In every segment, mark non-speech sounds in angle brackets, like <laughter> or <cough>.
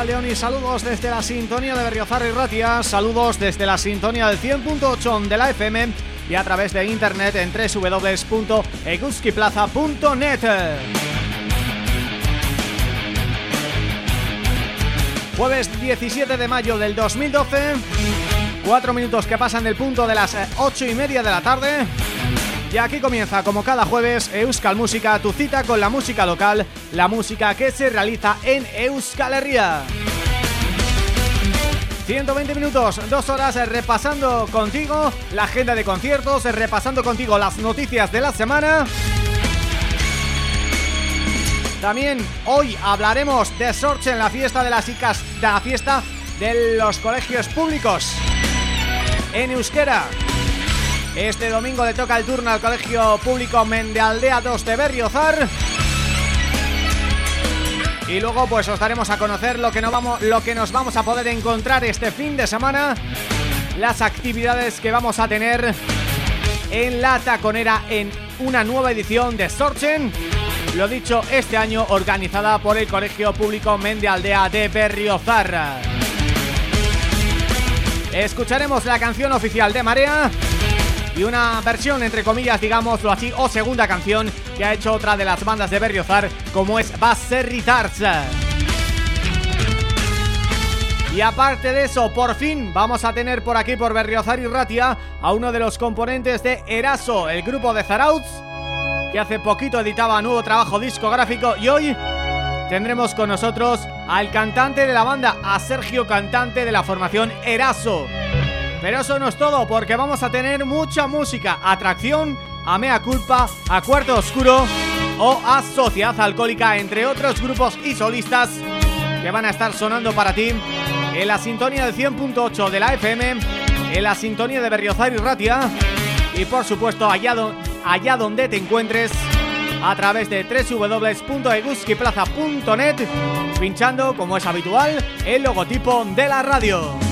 Y saludos desde la sintonía de Berriozar y Ratia, saludos desde la sintonía del 100.8 de la FM y a través de internet en www.eguskiplaza.net. Jueves 17 de mayo del 2012, cuatro minutos que pasan del punto de las ocho y media de la tarde y aquí comienza, como cada jueves, Euskal Música, tu cita con la música local, la música que se realiza en Euskal Herria. 120 minutos, dos horas repasando contigo la agenda de conciertos, repasando contigo las noticias de la semana. También hoy hablaremos de Sorche en la fiesta de las ICAS, de la fiesta de los colegios públicos en Euskera. Este domingo le toca el turno al Colegio Público Mendealdea 2 de Berriozar y luego pues os daremos a conocer lo que, vamos, lo que nos vamos a poder encontrar este fin de semana. Las actividades que vamos a tener en La Taconera en una nueva edición de Sorchen. Lo dicho, este año organizada por el Colegio Público Mendealdea de Berriozar. Escucharemos la canción oficial de Marea y una versión, entre comillas, digámoslo así, o segunda canción que ha hecho otra de las bandas de Berriozar, como es Baserritars. Y aparte de eso, por fin vamos a tener por aquí, por Berriozar y Ratia, a uno de los componentes de Eraso, el grupo de Zarauts, que hace poquito editaba nuevo trabajo discográfico y hoy tendremos con nosotros al cantante de la banda, a Sergio Cantante de la formación Eraso. Pero eso no es todo, porque vamos a tener mucha música, atracción, a Mea Culpa, a Cuarto Oscuro o a Sociedad Alcohólica, entre otros grupos y solistas que van a estar sonando para ti en la sintonía del 100.8 de la FM, en la sintonía de Berriozar y Ratia y por supuesto allá, allá donde te encuentres a través de www.eguskiplaza.net pinchando, como es habitual, el logotipo de la radio.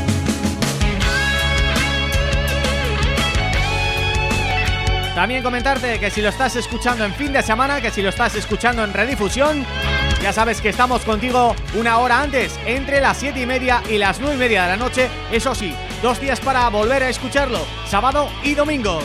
También comentarte que si lo estás escuchando en fin de semana, que si lo estás escuchando en redifusión, ya sabes que estamos contigo una hora antes, entre las 7 y media y las 9 y media de la noche, eso sí, dos días para volver a escucharlo, sábado y domingo.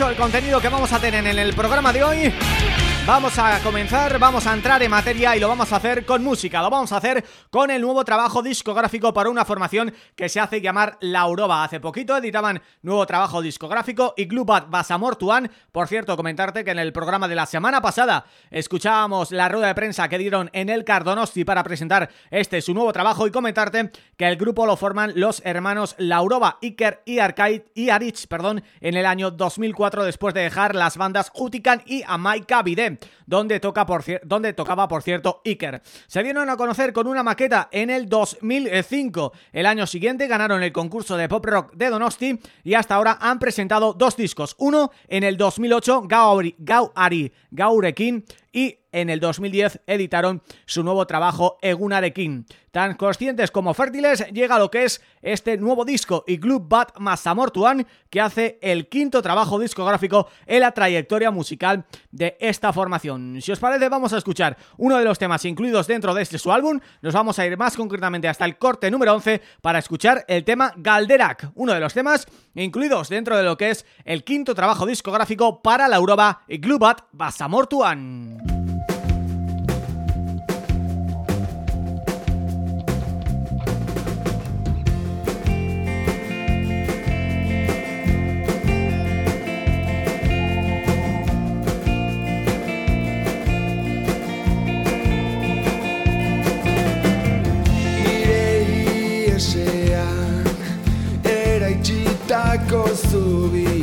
El contenido que vamos a tener en el programa de hoy Vamos a comenzar, vamos a entrar en materia y lo vamos a hacer con música, lo vamos a hacer con el nuevo trabajo discográfico para una formación que se hace llamar La Uroba. Hace poquito editaban nuevo trabajo discográfico y Clubat Basamortuan. Por cierto, comentarte que en el programa de la semana pasada escuchábamos la rueda de prensa que dieron en el Cardonosti para presentar este su nuevo trabajo y comentarte que el grupo lo forman los hermanos Lauroba, Iker y Arcade y Arich, perdón, en el año 2004 después de dejar las bandas Utican y Amaika Donde, toca por donde tocaba, por cierto, Iker. Se dieron a conocer con una maqueta en el 2005. El año siguiente ganaron el concurso de pop rock de Donosti y hasta ahora han presentado dos discos. Uno en el 2008, Gauri, Gauari Gaurekin y en el 2010 editaron su nuevo trabajo Egunarekin. Tan conscientes como fértiles llega lo que es este nuevo disco y Club Bat Masamortuan que hace el quinto trabajo discográfico en la trayectoria musical de esta formación. Si os parece vamos a escuchar uno de los temas incluidos dentro de este su álbum, nos vamos a ir más concretamente hasta el corte número 11 para escuchar el tema Galderak, uno de los temas incluidos dentro de lo que es el quinto trabajo discográfico para la Europa y Club Bat. goes to be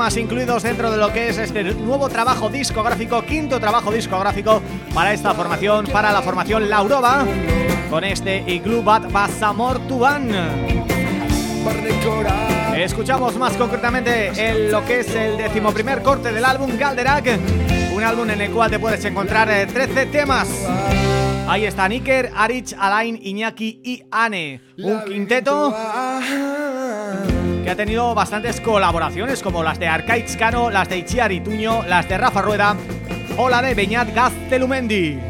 temas incluidos dentro de lo que es este nuevo trabajo discográfico, quinto trabajo discográfico para esta formación, para la formación Lauroba, con este Igloo Bat Basamor Tuban. Escuchamos más concretamente el, lo que es el decimoprimer corte del álbum Galderak, un álbum en el cual te puedes encontrar 13 eh, temas. Ahí está Niker, Arich, Alain, Iñaki y Ane, un quinteto tenido bastantes colaboraciones como las de Arcaiz Cano, las de Itziar Tuño, las de Rafa Rueda o la de Beñat Gaztelumendi.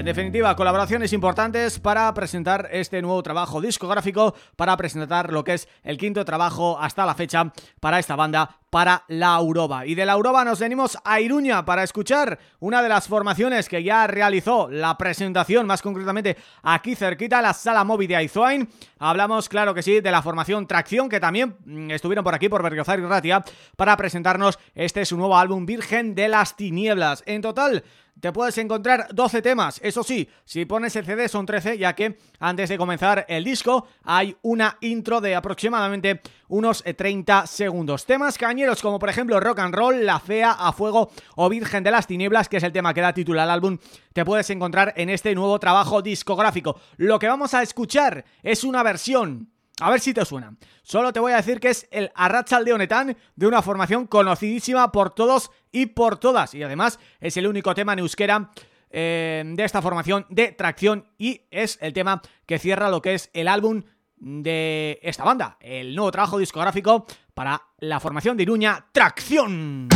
En definitiva, colaboraciones importantes para presentar este nuevo trabajo discográfico, para presentar lo que es el quinto trabajo hasta la fecha para esta banda para la Uroba. Y de la Uroba nos venimos a Iruña para escuchar una de las formaciones que ya realizó la presentación, más concretamente aquí cerquita, la Sala Móvil de Aizuain. Hablamos, claro que sí, de la formación Tracción, que también mm, estuvieron por aquí, por Berriozar y Ratia, para presentarnos este su nuevo álbum Virgen de las Tinieblas. En total, te puedes encontrar 12 temas, eso sí, si pones el CD son 13, ya que antes de comenzar el disco hay una intro de aproximadamente unos 30 segundos. Temas cañeros como por ejemplo Rock and Roll, La Fea, A Fuego o Virgen de las Tinieblas, que es el tema que da título al álbum, te puedes encontrar en este nuevo trabajo discográfico. Lo que vamos a escuchar es una versión a ver si te suena. Solo te voy a decir que es el Arrachaldeonetan de una formación conocidísima por todos y por todas. Y además es el único tema en euskera eh, de esta formación de tracción y es el tema que cierra lo que es el álbum de esta banda, el nuevo trabajo discográfico para la formación de Iruña, Tracción.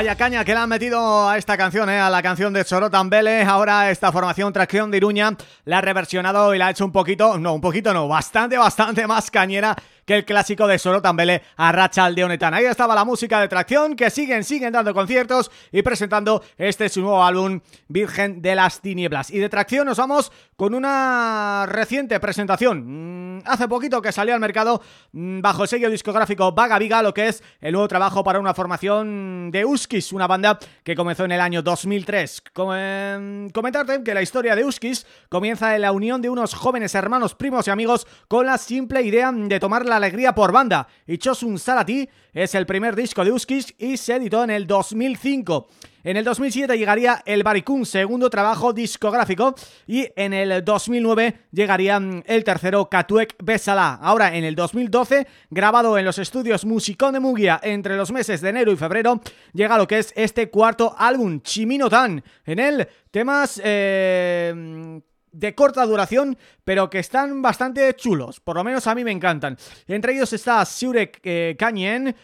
Vaya caña que le han metido a esta canción, ¿eh? a la canción de Sorotambele. Ahora esta formación Tracción de Iruña la ha reversionado y la ha hecho un poquito, no, un poquito no, bastante, bastante más cañera que el clásico de Sorotambele a Racha Aldeonetan. Ahí estaba la música de Tracción, que siguen, siguen dando conciertos y presentando este su nuevo álbum, Virgen de las Tinieblas. Y de Tracción nos vamos con una reciente presentación. Mm, hace poquito que salió al mercado mm, bajo el sello discográfico Vaga Viga, lo que es el nuevo trabajo para una formación de Uskis, una banda que comenzó en el año 2003. Em, comentarte que la historia de Uskis comienza en la unión de unos jóvenes hermanos, primos y amigos con la simple idea de tomar la Alegría por Banda. Y Chosun Salati es el primer disco de Uskis y se editó en el 2005. En el 2007 llegaría el Barikun, segundo trabajo discográfico, y en el 2009 llegaría mm, el tercero Katuek Besala. Ahora, en el 2012, grabado en los estudios Musicón de Mugia entre los meses de enero y febrero, llega lo que es este cuarto álbum, Chimino Tan. En él, temas eh, de corta duración, pero que están bastante chulos, por lo menos a mí me encantan. Entre ellos está Surek eh, Kanyen,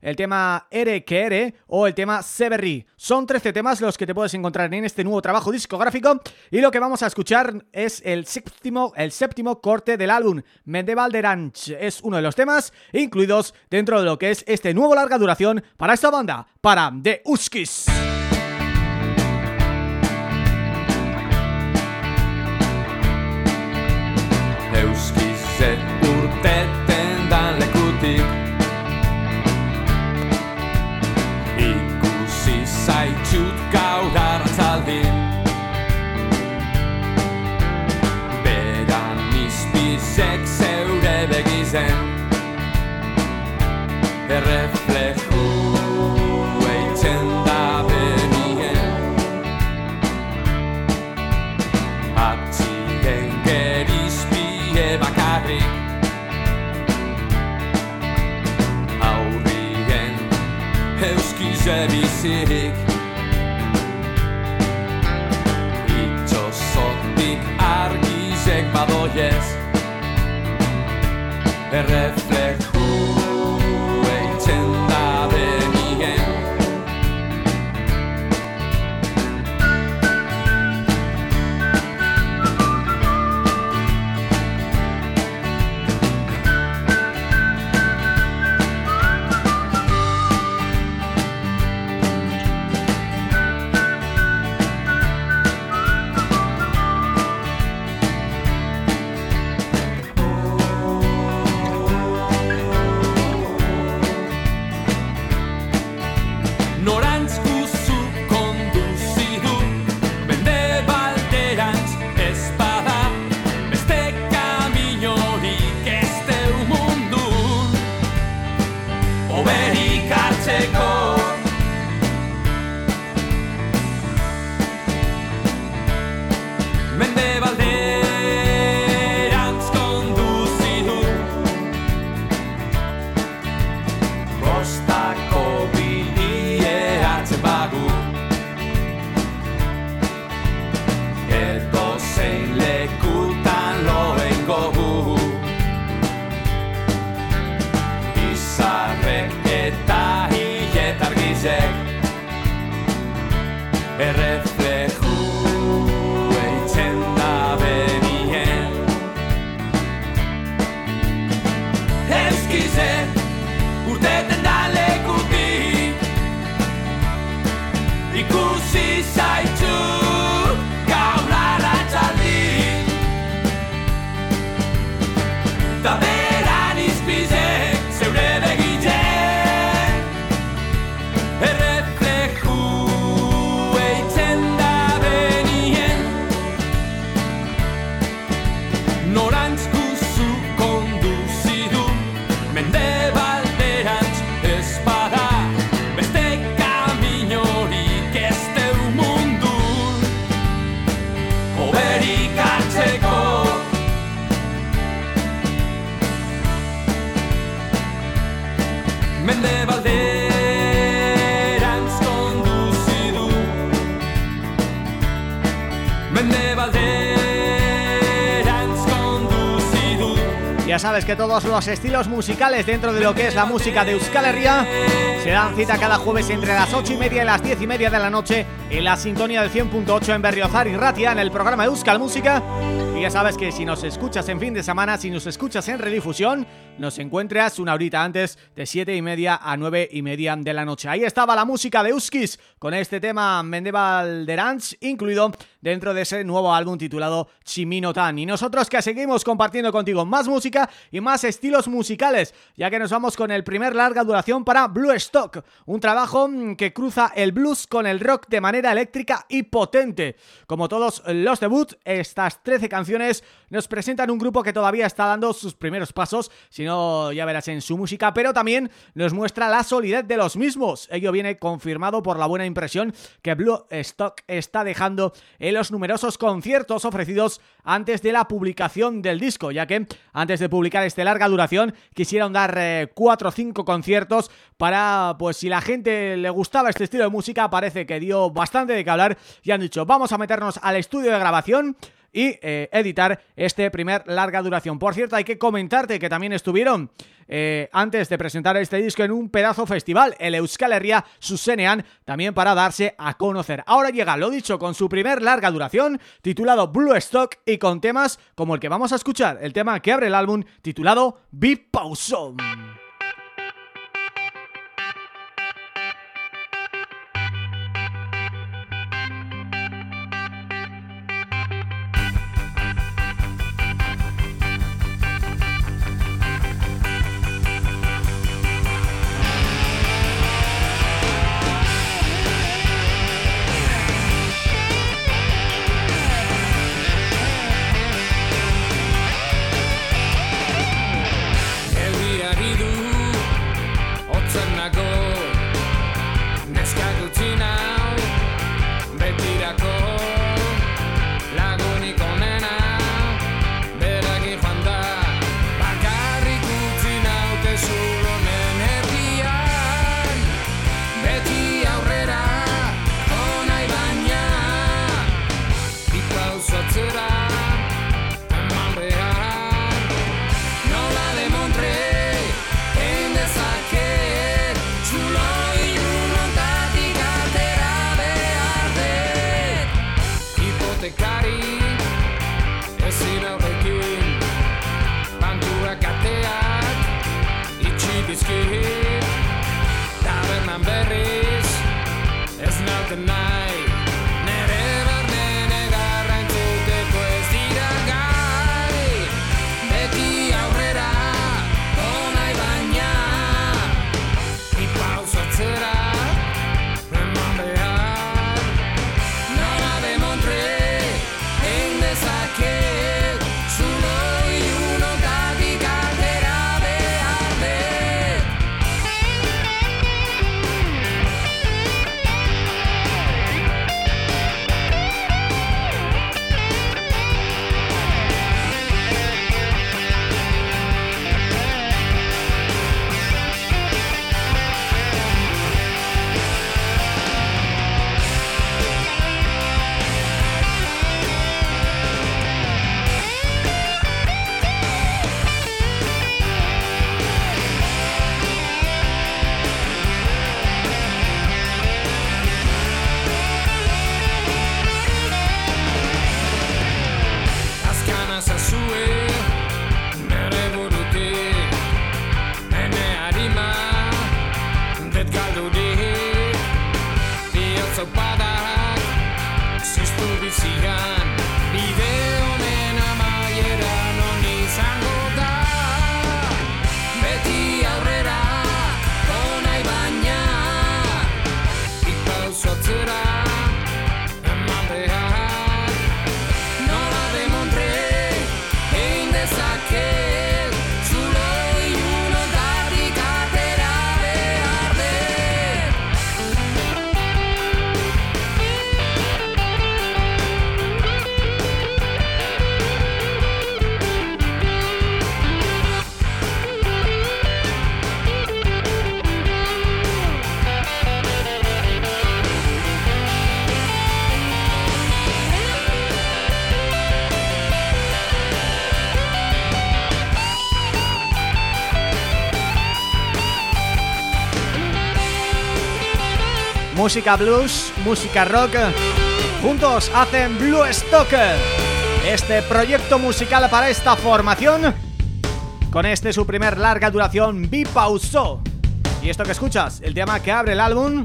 el tema Ere que Ere o el tema Severri. Son 13 temas los que te puedes encontrar en este nuevo trabajo discográfico y lo que vamos a escuchar es el séptimo, el séptimo corte del álbum, Mendeval de Ranch. Es uno de los temas incluidos dentro de lo que es este nuevo larga duración para esta banda, para The Uskis. Urteten dan lekutik Ikusi zaitxut gaur hartzaldi Beran izpizek zeure begizen Errefleju eitzen da benien Atziren bizirik Itxosotik argizek badoiez. Errefleju sabes que todos los estilos musicales dentro de lo que es la música de Euskal Herria se dan cita cada jueves entre las 8 y media y las 10 y media de la noche en la sintonía del 100.8 en Berriozar y Ratia en el programa Euskal Música y ya sabes que si nos escuchas en fin de semana, si nos escuchas en redifusión nos encuentras una horita antes de 7 y media a 9 y media de la noche. Ahí estaba la música de Euskis con este tema Mendeval de Ranch incluido dentro de ese nuevo álbum titulado Chimino Tan. Y nosotros que seguimos compartiendo contigo más música y más estilos musicales, ya que nos vamos con el primer larga duración para Blue Stock, un trabajo mm, que cruza el blues con el rock de manera eléctrica y potente. Como todos los debut, estas 13 canciones nos presentan un grupo que todavía está dando sus primeros pasos, sin sino ya verás en su música, pero también nos muestra la solidez de los mismos. Ello viene confirmado por la buena impresión que Blue Stock está dejando en los numerosos conciertos ofrecidos antes de la publicación del disco, ya que antes de publicar este larga duración quisieron dar eh, cuatro o cinco conciertos para, pues si la gente le gustaba este estilo de música, parece que dio bastante de que hablar y han dicho, vamos a meternos al estudio de grabación y eh, editar este primer larga duración. Por cierto, hay que comentarte que también estuvieron eh, antes de presentar este disco en un pedazo festival, el Euskal Herria Susenean, también para darse a conocer. Ahora llega, lo dicho, con su primer larga duración, titulado Blue Stock y con temas como el que vamos a escuchar, el tema que abre el álbum, titulado Be música blues, música rock. Juntos hacen Blue Stock, este proyecto musical para esta formación. Con este su primer larga duración, Bipausó. Y esto que escuchas, el tema que abre el álbum.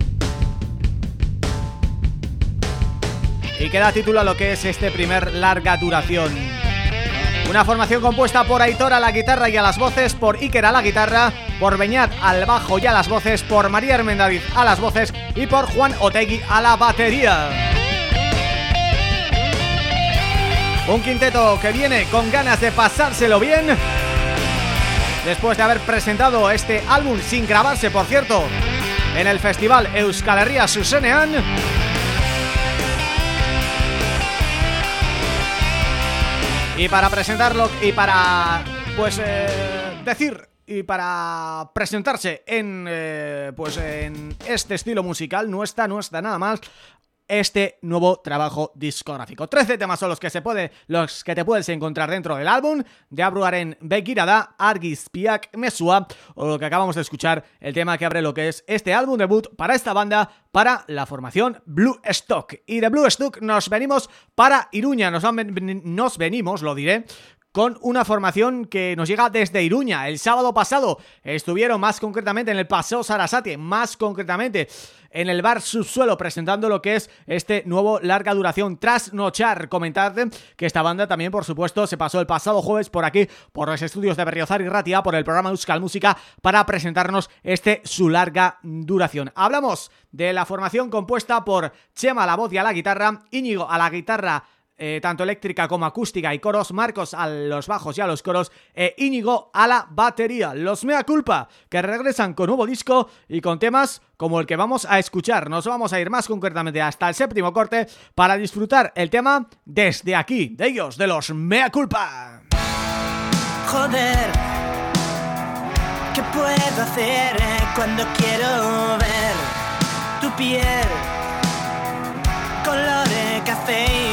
Y que da título a lo que es este primer larga duración. Una formación compuesta por Aitor a la guitarra y a las voces, por Iker a la guitarra, por Beñat al bajo y a las voces, por María Hermendavid a las voces y por Juan Otegui a la batería. Un quinteto que viene con ganas de pasárselo bien después de haber presentado este álbum sin grabarse, por cierto, en el festival Euskal Herria Susenean. Y para presentarlo y para, pues, eh, decir y para presentarse en eh, pues en este estilo musical no está, no está nada más este nuevo trabajo discográfico. 13 temas son los que se puede los que te puedes encontrar dentro del álbum de Abruaren Begirada, Argis Piak Mesua o lo que acabamos de escuchar, el tema que abre lo que es este álbum debut para esta banda, para la formación Blue Stock. Y de Blue Stock nos venimos para Iruña, nos venimos, lo diré, con una formación que nos llega desde Iruña. El sábado pasado estuvieron más concretamente en el Paseo Sarasate, más concretamente en el bar Subsuelo presentando lo que es este nuevo larga duración Trasnochar. Comentarte que esta banda también, por supuesto, se pasó el pasado jueves por aquí, por los estudios de Berriozar y Ratia, por el programa Euskal Música, para presentarnos este su larga duración. Hablamos de la formación compuesta por Chema a la voz y a la guitarra, Íñigo a la guitarra eh, tanto eléctrica como acústica y coros, Marcos a los bajos y a los coros e Íñigo a la batería. Los Mea Culpa, que regresan con nuevo disco y con temas como el que vamos a escuchar. Nos vamos a ir más concretamente hasta el séptimo corte para disfrutar el tema desde aquí, de ellos, de los Mea Culpa. Joder, ¿qué puedo hacer eh, cuando quiero ver tu piel? Color de café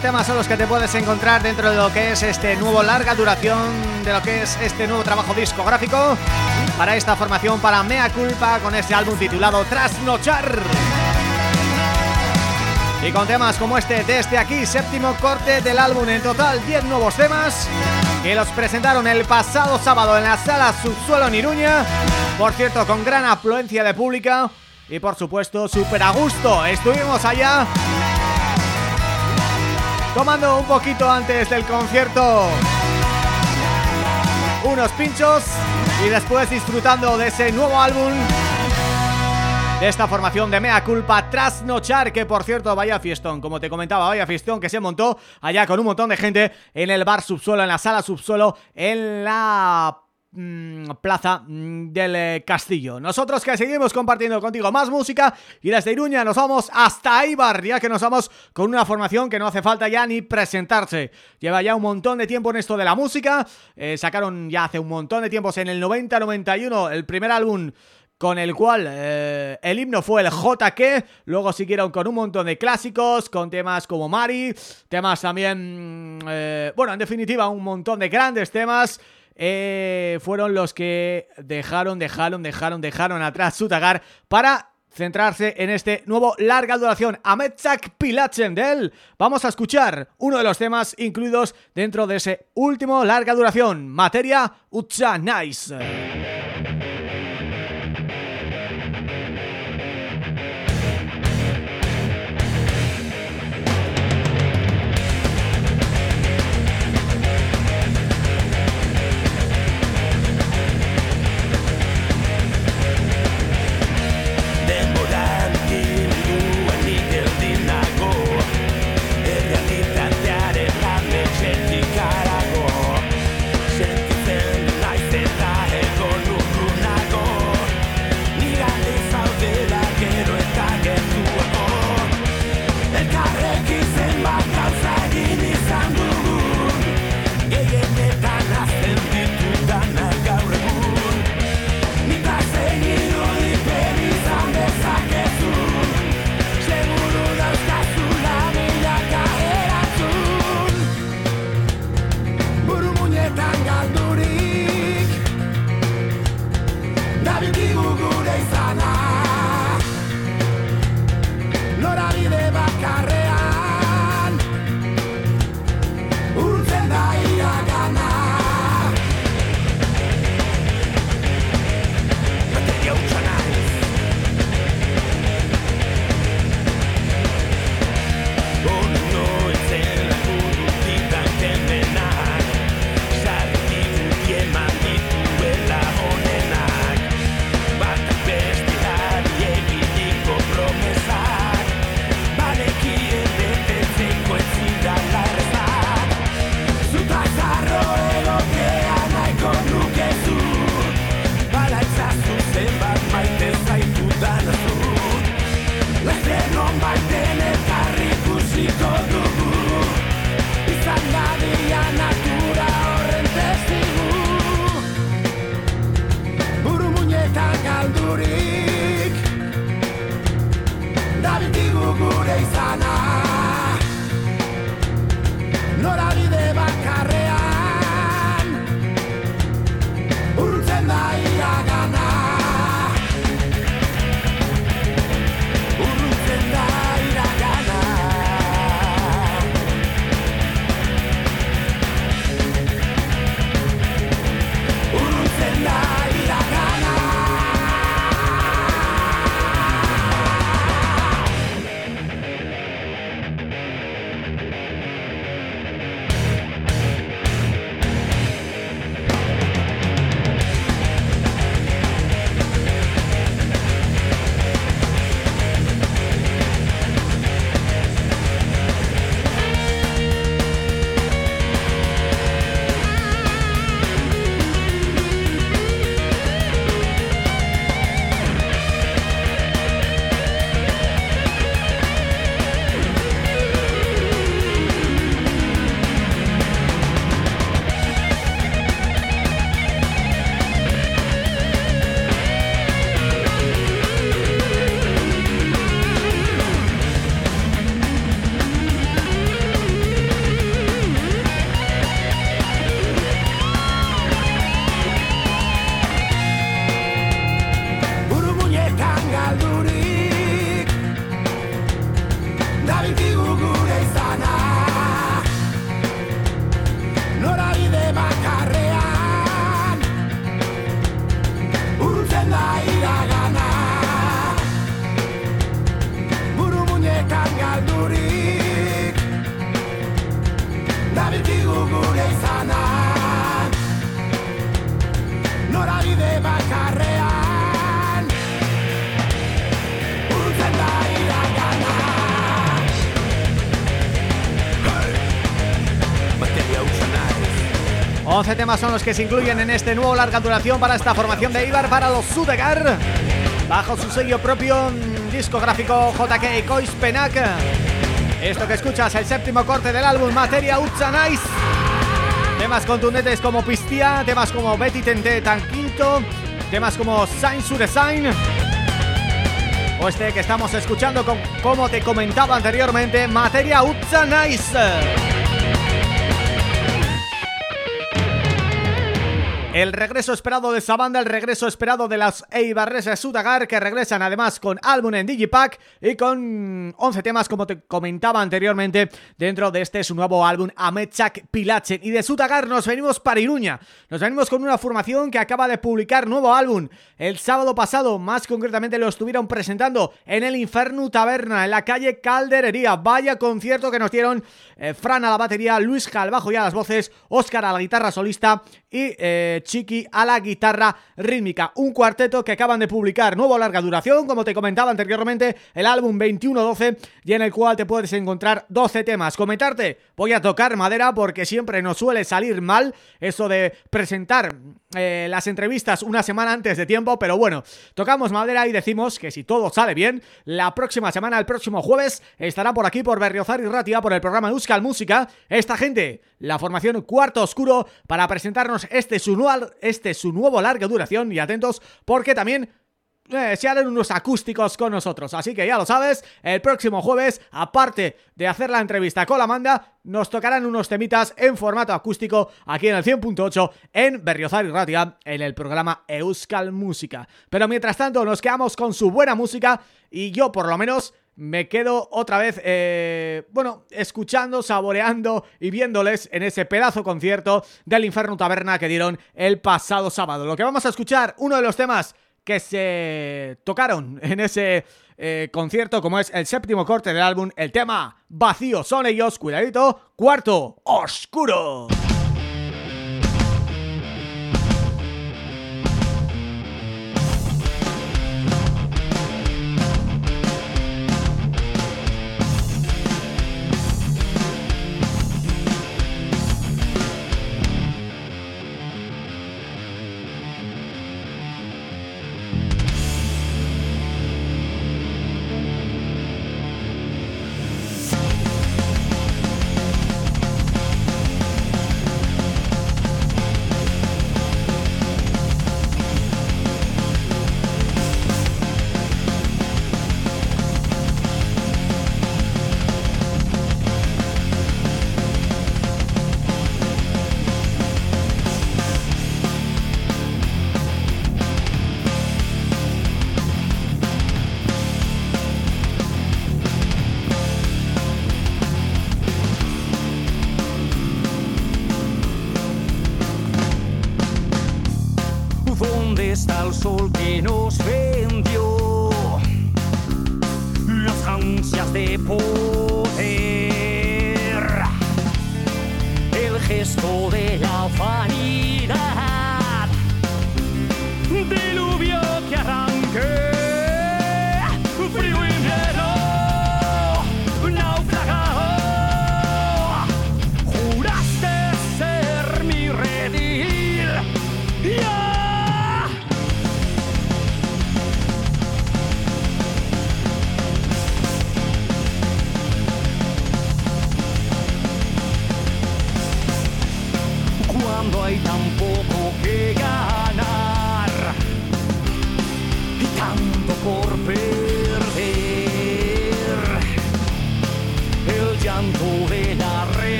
temas son los que te puedes encontrar dentro de lo que es este nuevo larga duración, de lo que es este nuevo trabajo discográfico. Para esta formación, para Mea Culpa, con este álbum titulado Trasnochar. Y con temas como este, desde aquí, séptimo corte del álbum, en total 10 nuevos temas que los presentaron el pasado sábado en la sala Subsuelo en Iruña, por cierto con gran afluencia de pública y por supuesto súper a gusto, estuvimos allá tomando un poquito antes del concierto. Unos pinchos y después disfrutando de ese nuevo álbum. De esta formación de Mea Culpa Trasnochar, que por cierto, vaya fiestón, como te comentaba, vaya fiestón que se montó allá con un montón de gente en el bar subsuelo, en la sala subsuelo, en la plaza mm, del eh, Castillo. Nosotros que seguimos compartiendo contigo más música y desde Iruña nos vamos hasta Ibar, ya que nos vamos con una formación que no hace falta ya ni presentarse. Lleva ya un montón de tiempo en esto de la música, eh, sacaron ya hace un montón de tiempos en el 90-91 el primer álbum con el cual eh, el himno fue el JK, luego siguieron con un montón de clásicos, con temas como Mari, temas también, eh, bueno, en definitiva, un montón de grandes temas, eh, fueron los que dejaron, dejaron, dejaron, dejaron atrás Sutagar para centrarse en este nuevo larga duración, Ametzak Pilachen de él. Vamos a escuchar uno de los temas incluidos dentro de ese último larga duración, Materia Utsa Nice. 11 temas son los que se incluyen en este nuevo larga duración para esta formación de Ibar para los Sudegar bajo su sello propio mm, discográfico JK Cois Penac esto que escuchas, el séptimo corte del álbum Materia Nice temas contundentes como Pistia, temas como Betty Tente Tanquito temas como Sign to Design o este que estamos escuchando como te comentaba anteriormente Materia Nice El regreso esperado de esa banda, el regreso esperado de las Eibarres Sudagar que regresan además con álbum en Digipack y con 11 temas como te comentaba anteriormente dentro de este su nuevo álbum Amechak Pilachen. Y de Sudagar nos venimos para Iruña, nos venimos con una formación que acaba de publicar nuevo álbum. El sábado pasado, más concretamente lo estuvieron presentando en el Inferno Taberna en la calle Calderería, vaya concierto que nos dieron eh, Fran a la batería, Luis Calvajo y a las voces, Óscar a la guitarra solista y eh, Chiqui a la guitarra rítmica. Un cuarteto que acaban de publicar nuevo larga duración, como te comentaba anteriormente, el álbum 2112 y en el cual te puedes encontrar 12 temas. Comentarte, voy a tocar madera porque siempre nos suele salir mal eso de presentar eh, las entrevistas una semana antes de tiempo, pero bueno, tocamos madera y decimos que si todo sale bien, la próxima semana, el próximo jueves, estará por aquí por Berriozar y Ratia por el programa Euskal Música, esta gente, la formación Cuarto Oscuro, para presentarnos este su, este su nuevo larga duración y atentos porque también eh, se harán unos acústicos con nosotros. Así que ya lo sabes, el próximo jueves, aparte de hacer la entrevista con la Amanda, nos tocarán unos temitas en formato acústico aquí en el 100.8 en Berriozar y Ratia, en el programa Euskal Música. Pero mientras tanto nos quedamos con su buena música y yo por lo menos me quedo otra vez, eh, bueno, escuchando, saboreando y viéndoles en ese pedazo concierto del Inferno Taberna que dieron el pasado sábado. Lo que vamos a escuchar, uno de los temas que se tocaron en ese eh, concierto como es el séptimo corte del álbum, el tema Vacío son ellos, cuidadito, cuarto, oscuro.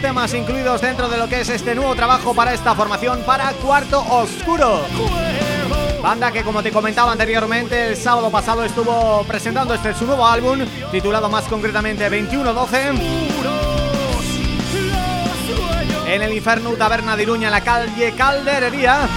Temas incluidos dentro de lo que es este nuevo trabajo para esta formación para Cuarto Oscuro. Banda que como te comentaba anteriormente el sábado pasado estuvo presentando este su nuevo álbum titulado más concretamente 2112 en el Inferno Taberna de Iruña en la calle Calderería.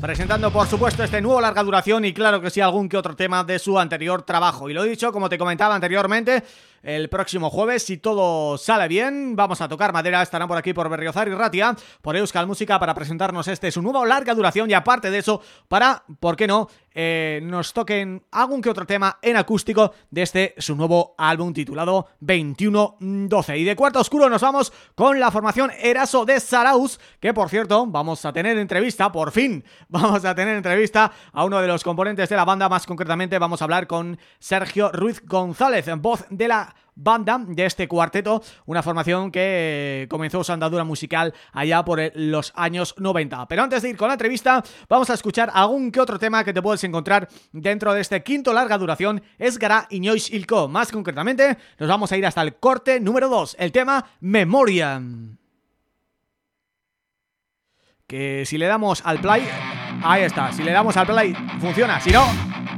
Presentando por supuesto este nuevo larga duración y claro que sí algún que otro tema de su anterior trabajo. Y lo dicho como te comentaba anteriormente el próximo jueves. Si todo sale bien, vamos a tocar madera. Estarán por aquí por Berriozar y Ratia, por Euskal Música, para presentarnos este su nuevo larga duración y aparte de eso, para, ¿por qué no?, eh, nos toquen algún que otro tema en acústico de este su nuevo álbum titulado 2112. Y de Cuarto Oscuro nos vamos con la formación Eraso de Saraus, que por cierto, vamos a tener entrevista, por fin, <laughs> vamos a tener entrevista a uno de los componentes de la banda, más concretamente vamos a hablar con Sergio Ruiz González, voz de la banda de este cuarteto, una formación que comenzó su andadura musical allá por los años 90. Pero antes de ir con la entrevista, vamos a escuchar algún que otro tema que te puedes encontrar dentro de este quinto larga duración, Esgara Iñois Ilko. Más concretamente, nos vamos a ir hasta el corte número 2, el tema Memoria. Que si le damos al play, ahí está, si le damos al play funciona, si no,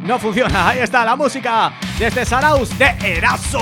no funciona. Ahí está la música desde Saraus de Eraso.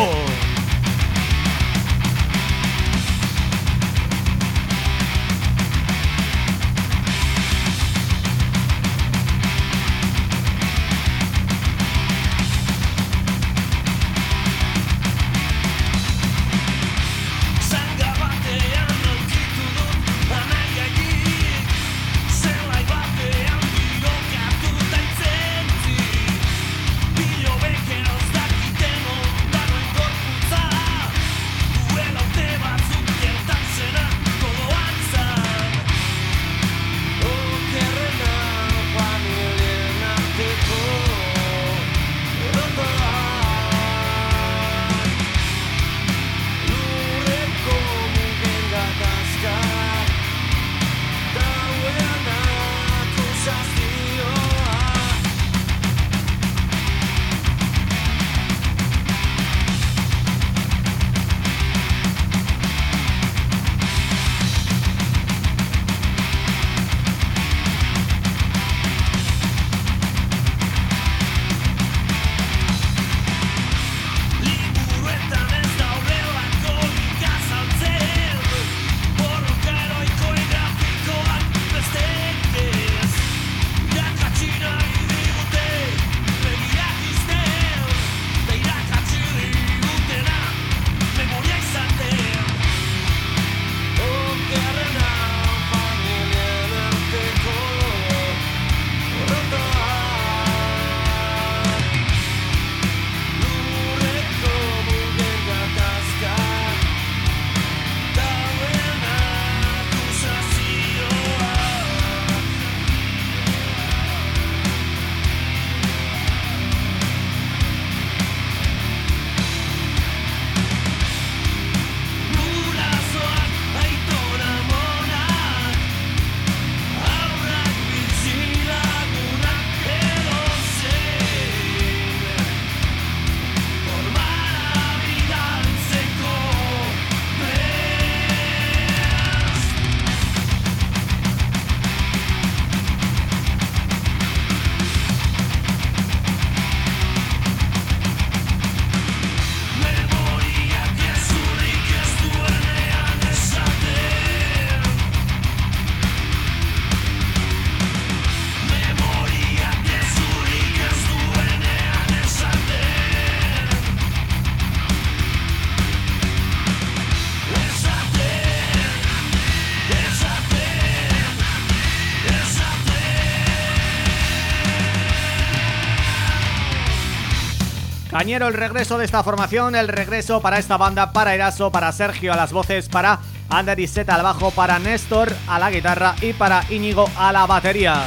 El regreso de esta formación, el regreso para esta banda, para Eraso, para Sergio a las voces, para Ander y al bajo, para Néstor a la guitarra y para Íñigo a la batería.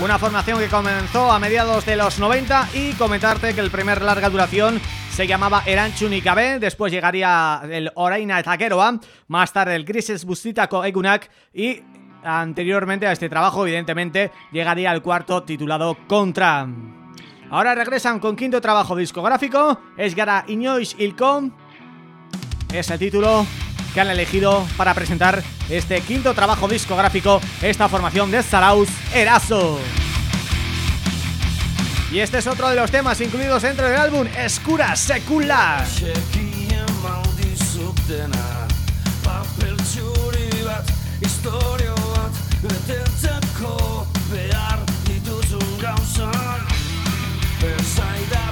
Una formación que comenzó a mediados de los 90 y comentarte que el primer larga duración se llamaba Eranchu Nikabe, después llegaría el Oraina Takeroa, más tarde el Grises Bustitako Egunak y Anteriormente a este trabajo, evidentemente, llegaría al cuarto titulado Contra. Ahora regresan con quinto trabajo discográfico, es Gara Iñois Ilcom, es el título que han elegido para presentar este quinto trabajo discográfico, esta formación de Zarauz Eraso. Y este es otro de los temas incluidos dentro del álbum Escura Secula. Historio bat betetzeko behar dituzun gauzak. Bezaidazu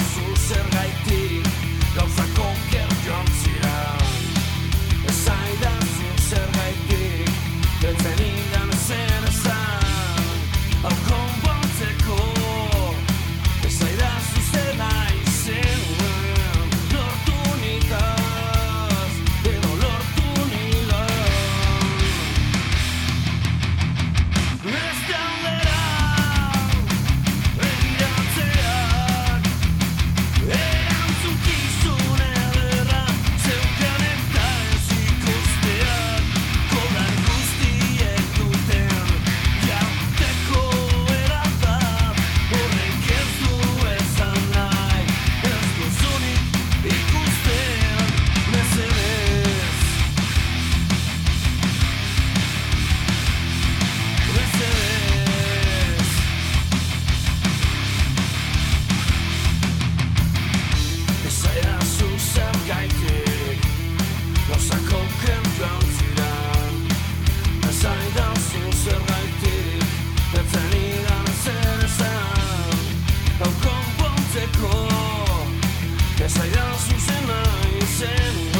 Ez ya sus cenas y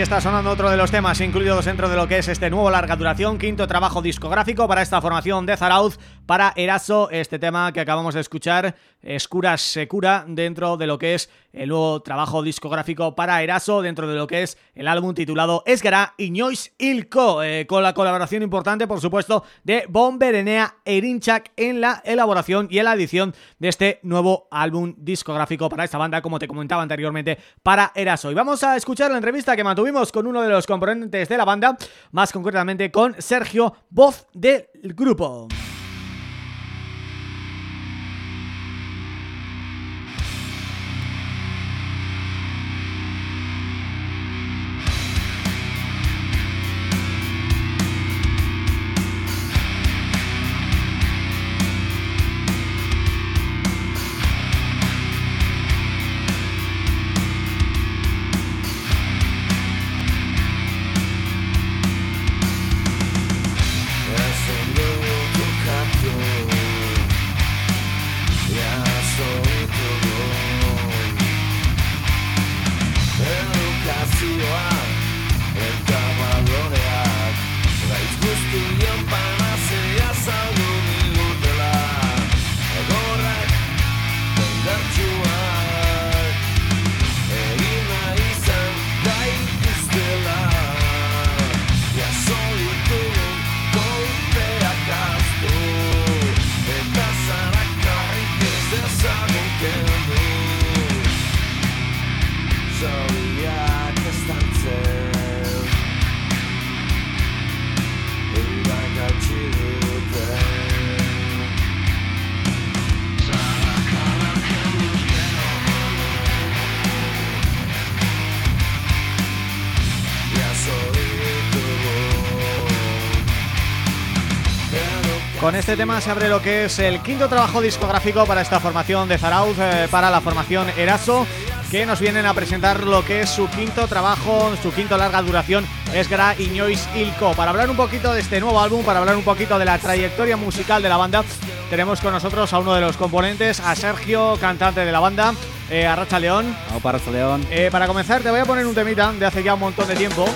Está sonando otro de los temas incluidos dentro de lo que es este nuevo larga duración, quinto trabajo discográfico para esta formación de Zarauz, para Eraso, este tema que acabamos de escuchar, Escura Secura, dentro de lo que es el nuevo trabajo discográfico para Eraso, dentro de lo que es el álbum titulado Esgara Iñois Ilko, eh, con la colaboración importante, por supuesto, de Bomberenea Erinchak en la elaboración y en la edición de este nuevo álbum discográfico para esta banda, como te comentaba anteriormente, para Eraso. Y vamos a escuchar la entrevista que mantuvimos con uno de los componentes de la banda, más concretamente con Sergio, voz del grupo. Este tema se abre lo que es el quinto trabajo discográfico para esta formación de Zarauz, eh, para la formación Eraso, que nos vienen a presentar lo que es su quinto trabajo, su quinto larga duración, Esgra Iñois Ilco. Para hablar un poquito de este nuevo álbum, para hablar un poquito de la trayectoria musical de la banda, tenemos con nosotros a uno de los componentes, a Sergio, cantante de la banda, eh, a Racha León. Vamos para León. Eh, para comenzar te voy a poner un temita de hace ya un montón de tiempo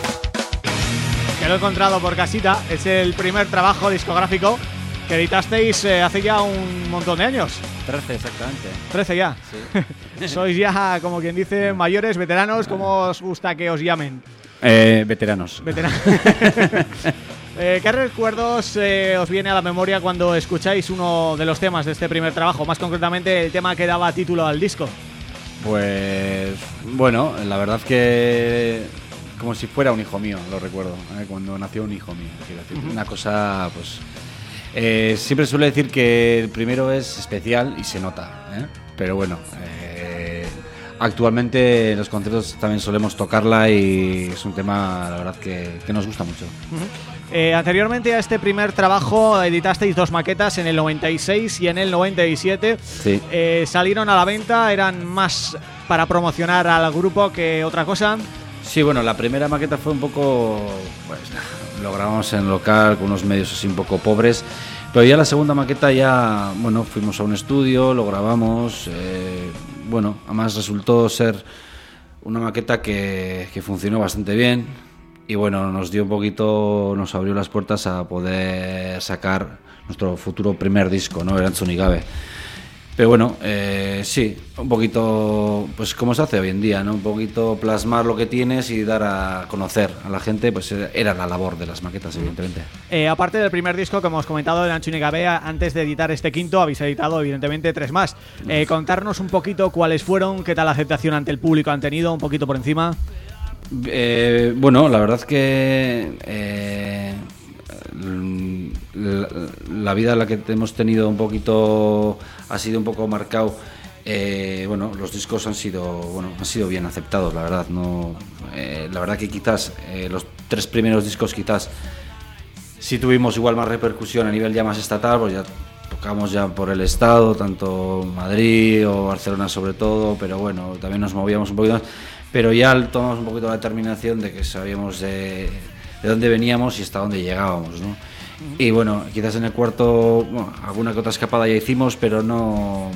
que lo he encontrado por casita, es el primer trabajo discográfico que editasteis eh, hace ya un montón de años. 13 exactamente. 13 ya. <laughs> Sois ya, como quien dice, mayores, veteranos, ¿cómo os gusta que os llamen? Eh, veteranos. Veteranos. <laughs> <laughs> Eh, ¿Qué recuerdos eh, os viene a la memoria cuando escucháis uno de los temas de este primer trabajo? Más concretamente el tema que daba título al disco. Pues bueno, la verdad que como si fuera un hijo mío, lo recuerdo, cuando nació un hijo mío. quiero decir. Una cosa, pues... eh, siempre suele decir que el primero es especial y se nota, ¿eh? pero bueno, eh, actualmente en los conciertos también solemos tocarla y es un tema, la verdad, que, que nos gusta mucho. Anteriormente a este primer trabajo editasteis dos maquetas en el 96 y en el 97. Sí. Salieron a la venta, eran más para promocionar al grupo que otra cosa. Sí, bueno, la primera maqueta fue un poco, pues lo grabamos en local con unos medios así un poco pobres, pero ya la segunda maqueta ya, bueno, fuimos a un estudio, lo grabamos, eh, bueno, además resultó ser una maqueta que, funcionó bastante bien y bueno, nos dio un poquito, nos abrió las puertas a poder sacar nuestro futuro primer disco, ¿no? Eran Sonigabe. Pero bueno, eh, sí, un poquito, pues como se hace hoy en día, ¿no? Un poquito plasmar lo que tienes y dar a conocer a la gente, pues era- la labor de las maquetas, evidentemente. Eh, aparte del primer disco que hemos comentado de Ancho Gabea, antes de editar este quinto habéis editado evidentemente tres más. Eh, contarnos un poquito cuáles fueron, qué tal la aceptación ante el público han tenido, un poquito por encima. Eh, bueno, la verdad que eh, la, la vida la que hemos tenido un poquito ha sido un poco marcado. eh, bueno, los discos han sido bueno han sido bien aceptados, la verdad. No, eh, la verdad que quizás eh, los tres primeros discos quizás sí tuvimos igual más repercusión a nivel ya más estatal, pues ya tocamos ya por el estado, tanto Madrid o Barcelona sobre todo, pero bueno, también nos movíamos un poquito más, pero ya tomamos un poquito la determinación de que sabíamos de, de dónde veníamos y hasta dónde llegábamos, ¿no? Y bueno, quizás en el cuarto, bueno, alguna que otra escapada ya hicimos, pero no...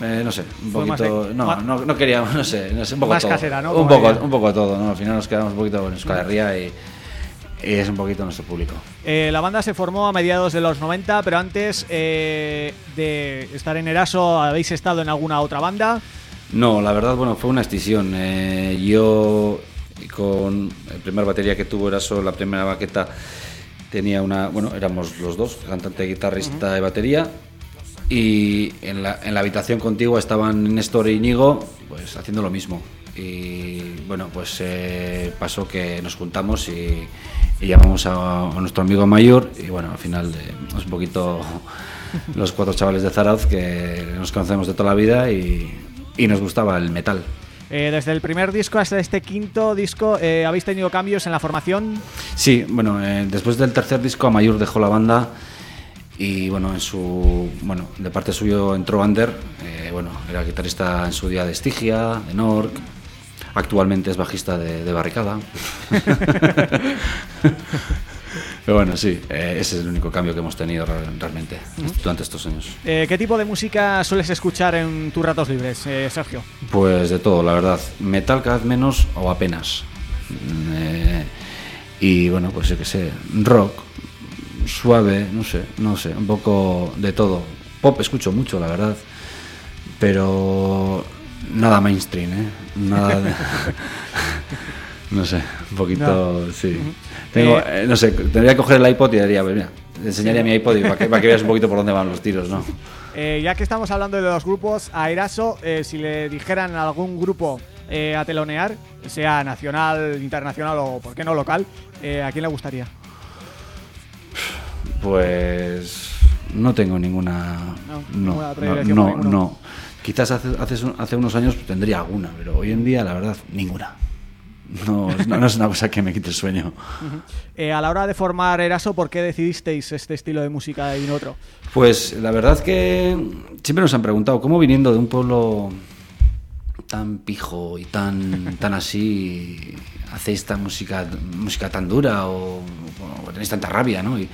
eh, no sé, un Fue poquito... no, no, no queríamos, no sé, no sé, un poco Más todo. casera, ¿no? Un poco, un poco todo, ¿no? Al final nos quedamos un poquito con Euskal Herria y, es un poquito nuestro público. Eh, la banda se formó a mediados de los 90, pero antes eh, de estar en Eraso, ¿habéis estado en alguna otra banda? No, la verdad, bueno, fue una extinción. Eh, yo con el primer batería que tuvo era solo la primera baqueta tenía una, bueno, éramos los dos, cantante, guitarrista y batería. Y en la, en la habitación contigua estaban Néstor e Íñigo, pues haciendo lo mismo. Y bueno, pues eh, pasó que nos juntamos y, y llamamos a, a nuestro amigo mayor y bueno, al final eh, es un poquito <laughs> los cuatro chavales de Zarauz que nos conocemos de toda la vida y, y nos gustaba el metal. Eh, desde el primer disco hasta este quinto disco, eh, ¿habéis tenido cambios en la formación? Sí, bueno, eh, después del tercer disco Amayur dejó la banda y bueno, en su bueno, de parte suyo entró Ander, bueno, era guitarrista en su día de Estigia, de Nork, actualmente es bajista de, de Barricada. <laughs> Pero bueno, sí, eh, ese es el único cambio que hemos tenido re- realmente durante estos años. Eh, ¿Qué tipo de música sueles escuchar en tus ratos libres, eh, Sergio? Pues de todo, la verdad. Metal cada vez menos o apenas. Mm, eh, y bueno, pues yo qué sé, rock, suave, no sé, no sé, un poco de todo. Pop escucho mucho, la verdad. Pero nada mainstream, ¿eh? Nada de... <laughs> <laughs> no sé, un poquito, sí. Tengo, eh, no sé, tendría que coger el iPod y diría, pues mira, enseñaría mi iPod y para que, para que veas un poquito por dónde van los tiros, ¿no? <laughs> Eh, ya que estamos hablando de los grupos, a Eraso, eh, si le dijeran a algún grupo eh, a telonear, sea nacional, internacional o, por qué no, local, eh, ¿a quién le gustaría? Pues no tengo ninguna. No, No, no. Quizás hace, hace, hace unos años tendría alguna, pero hoy en día, la verdad, ninguna. No, no, no es una cosa que me quite el sueño. Eh, a la hora de formar Eraso, ¿por qué decidisteis este estilo de música y no otro? Pues la verdad que siempre nos han preguntado cómo viniendo de un pueblo tan pijo y tan tan así hacéis esta música música tan dura o, o tenéis tanta rabia, ¿no? Y,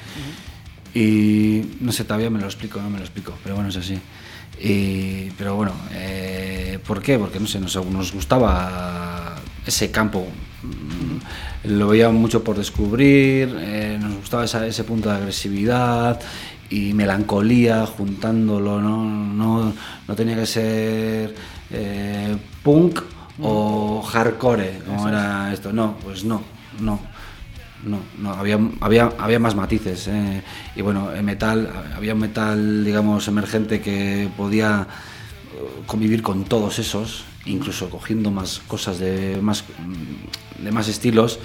y no sé, todavía me lo explico, no me lo explico, pero bueno, es así. Y- pero bueno, eh, ¿por qué? Porque no sé, nos, nos gustaba ese campo. Mm, Lo veíamos mucho por descubrir, eh, nos gustaba esa- ese punto de agresividad y melancolía juntándolo, ¿no? No, no tenía que ser eh, punk o hardcore, como era esto. No, pues no, no. No, no, había, había, había más matices. eh, Y bueno, el metal, había un metal, digamos, emergente que podía convivir con todos esos, incluso cogiendo más cosas de más, de más estilos.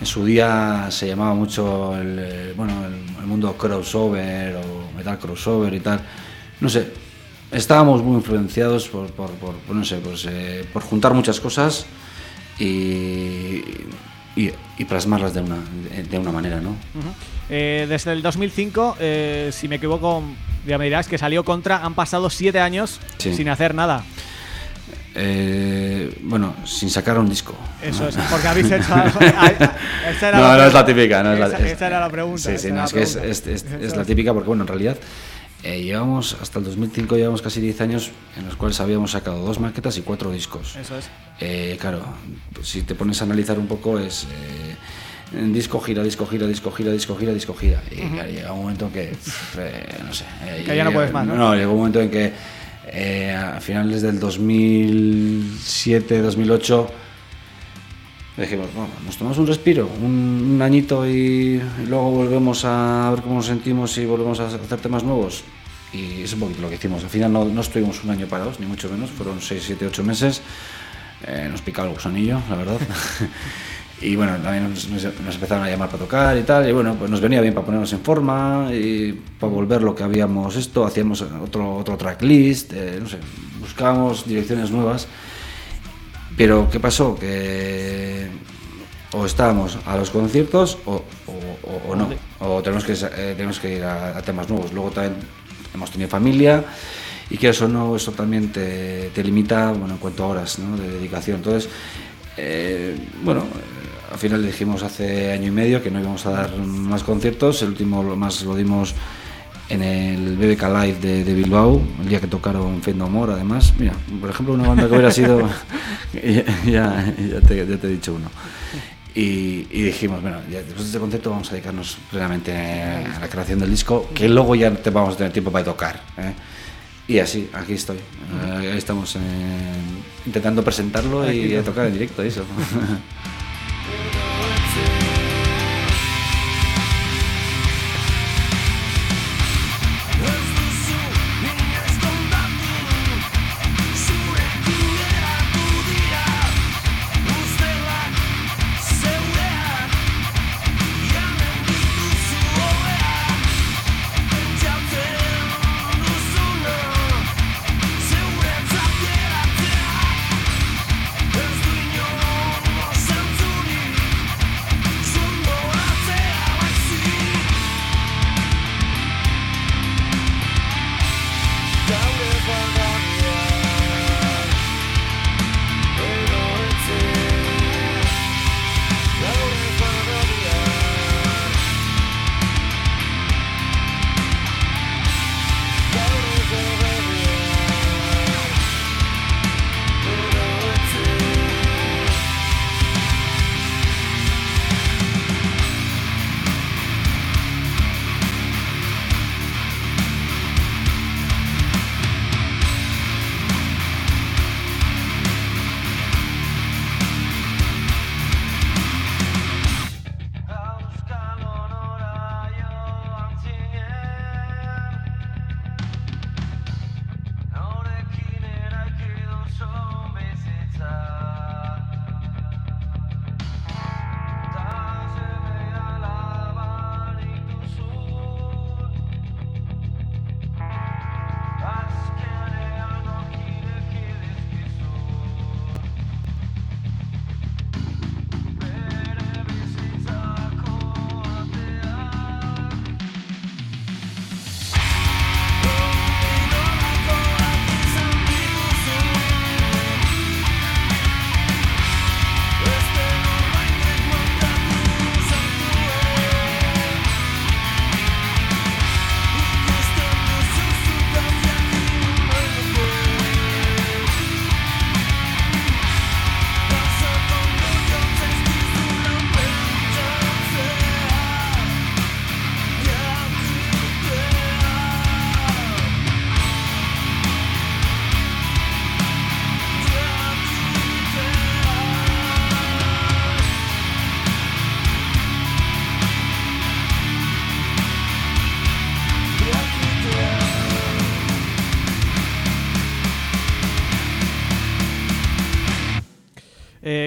En su día se llamaba mucho el, eh, bueno, el, el mundo crossover o metal crossover y tal. No sé, estábamos muy influenciados por, por, por- no sé, pues, eh, por juntar muchas cosas y, y, y plasmarlas de una, de, una manera, ¿no? Eh, desde el 2005, eh, si me equivoco, ya me dirás que salió contra. Han pasado siete años Sí. sin hacer nada. Eh, bueno, sin sacar un disco. Eso es, porque <laughs> habéis hecho. Era no, no pre- es la típica. No es la, esa, es- esa era la pregunta. Sí, sí, no, la es que es, pregunta. es- es- es Eso la típica porque, bueno, en realidad eh, llevamos hasta el 2005, llevamos casi 10 años en los cuales habíamos sacado dos maquetas y cuatro discos. Eso es. Eh, claro, pues, si te pones a analizar un poco es eh, disco gira, disco gira, disco gira, disco gira, disco gira. Y claro, llega un momento que, pf, eh, no sé. eh, Que ya no llega- puedes más, ¿no? No, llegó un momento en que eh, a finales del 2007, 2008 dijimos, bueno, nos tomamos un respiro, un, un añito y, y luego volvemos a ver cómo nos sentimos y volvemos a hacer temas nuevos. Y es un poquito lo que hicimos. Al final no, no estuvimos un año parados, ni mucho menos, fueron 6, 7, 8 meses. Eh, nos picaba el gusanillo, la verdad. <laughs> y bueno, también nos, nos- empezaron a llamar para tocar y tal. Y bueno, pues nos venía bien para ponernos en forma y para volver lo que habíamos esto. Hacíamos otro, otro tracklist, eh, no sé, buscábamos direcciones nuevas. Pero ¿qué pasó? Que o estábamos a los conciertos o, o- o- o no. O tenemos que, eh, tenemos que ir a, a temas nuevos. Luego también hemos tenido familia y que eso no, eso también te, te limita bueno, en cuanto a horas ¿no? de dedicación. Entonces, eh, bueno, al final dijimos hace año y medio que no íbamos a dar más conciertos. El último lo más lo dimos en el BBK Live de, de Bilbao, el día que tocaron No More, además. Mira, por ejemplo, una banda que hubiera sido. <laughs> <laughs> ya, ya, ya te, ya te he dicho uno. Y, y dijimos, bueno, después de este concierto vamos a dedicarnos plenamente a la creación del disco, que luego ya te vamos a tener tiempo para tocar. ¿eh? Y así, aquí estoy. Eh, ahí estamos eh, intentando presentarlo y tocar en directo, eso. <laughs> We'll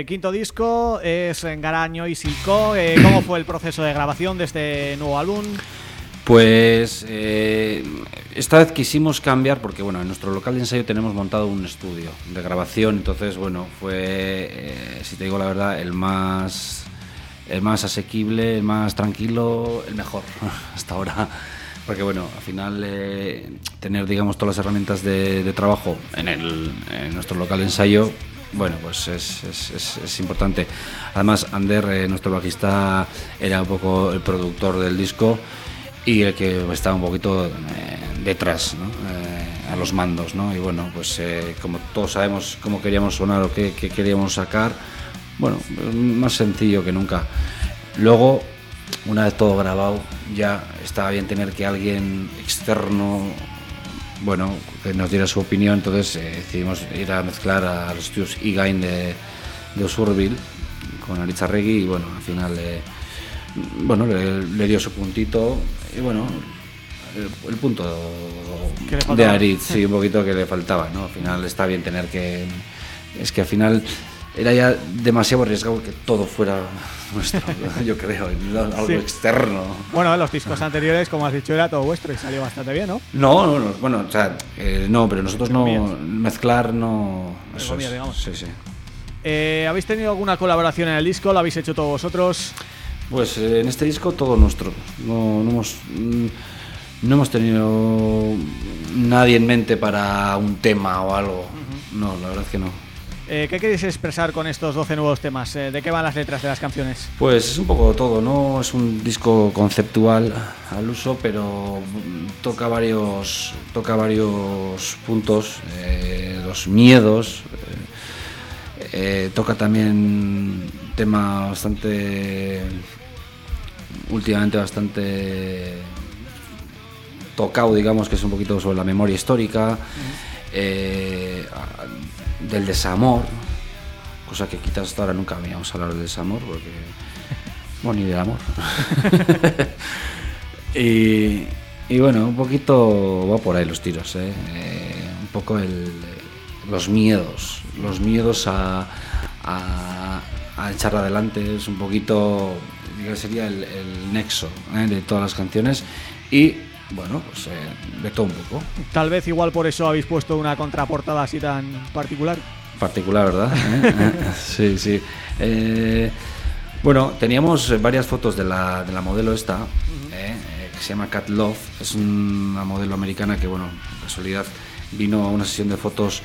quinto disco es en Garaño y Silco. Eh, ¿Cómo fue el proceso de grabación de este nuevo álbum? Pues eh, esta vez quisimos cambiar porque bueno, en nuestro local de ensayo tenemos montado un estudio de grabación, entonces bueno, fue, eh, si te digo la verdad, el más, el más asequible, el más tranquilo, el mejor <laughs> hasta ahora. Porque bueno, al final tener digamos todas las herramientas de, de trabajo en, el, en nuestro local de ensayo, bueno, pues es, es- importante. Además, Ander, eh, nuestro bajista, era un poco el productor del disco y el que estaba un poquito eh, detrás. Eh, a los mandos, ¿no? Y bueno, pues como todos sabemos cómo queríamos sonar o qué, qué queríamos sacar, bueno, más sencillo que nunca. Luego, una vez todo grabado, ya estaba bien tener que alguien externo, bueno, que nos diera su opinión, entonces eh, decidimos ir a mezclar a los estudios Igain de, de Osurbil con Arizarregui y bueno, al final eh, bueno, le, le dio su puntito y bueno, el, el punto de. Aritz, sí, un poquito que le faltaba, ¿no? Al final está bien tener que... Es que al final era ya demasiado arriesgado que todo fuera nuestro, <laughs> yo creo, algo Sí. externo. Bueno, los discos anteriores, como has dicho, era todo vuestro y salió bastante bien, ¿no? No, no, no, bueno, o sea, eh, no, pero nosotros no, mezclar no... Eso es, digamos. sí, sí. Eh, ¿Habéis tenido alguna colaboración en el disco? ¿Lo habéis hecho todos vosotros? Pues eh, en este disco todo nuestro. No, no hemos, mm, no hemos tenido nadie en mente para un tema o algo. No, la verdad es que no. Eh, ¿Qué queréis expresar con estos 12 nuevos temas? Eh, ¿De qué van las letras de las canciones? Pues es un poco todo, ¿no? Es un disco conceptual al uso, pero toca varios, toca varios puntos, eh, los miedos, toca también un tema bastante, últimamente bastante tocado, digamos, que es un poquito sobre la memoria histórica, eh, del desamor, cosa que quizás hasta ahora nunca veníamos a hablar del desamor, porque. <laughs> Bueno, ni del amor. <laughs> y, y bueno, un poquito va por ahí los tiros, ¿eh? Eh, un poco el, los miedos, los miedos a, a, a echar adelante, es un poquito, sería el, el nexo de todas las canciones y bueno, pues eh, de todo un poco. Tal vez igual por eso habéis puesto una contraportada así tan particular. particular, ¿verdad? <laughs> Sí, sí. Eh, bueno, teníamos varias fotos de la, de la modelo esta, eh, eh, que se llama Cat Love. Es una modelo americana que, bueno, casualidad, vino a una sesión de fotos,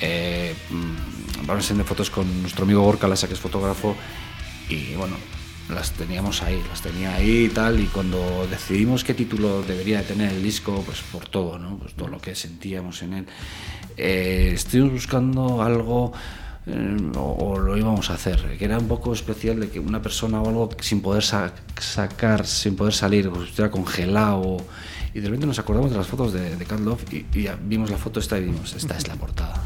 eh, mm, a una sesión de fotos con nuestro amigo Gorka Lasa, que es fotógrafo, y bueno, las teníamos ahí, las tenía ahí y tal, y cuando decidimos qué título debería de tener el disco, pues por todo, ¿no? Pues todo lo que sentíamos en él. Eh, estuvimos buscando algo eh, o, o lo íbamos a hacer, que era un poco especial de que una persona o algo sin poder sa- sacar, sin poder salir, pues estuviera congelado. Y de repente nos acordamos de las fotos de, de Cat Love y, y vimos la foto esta y vimos, esta es la portada.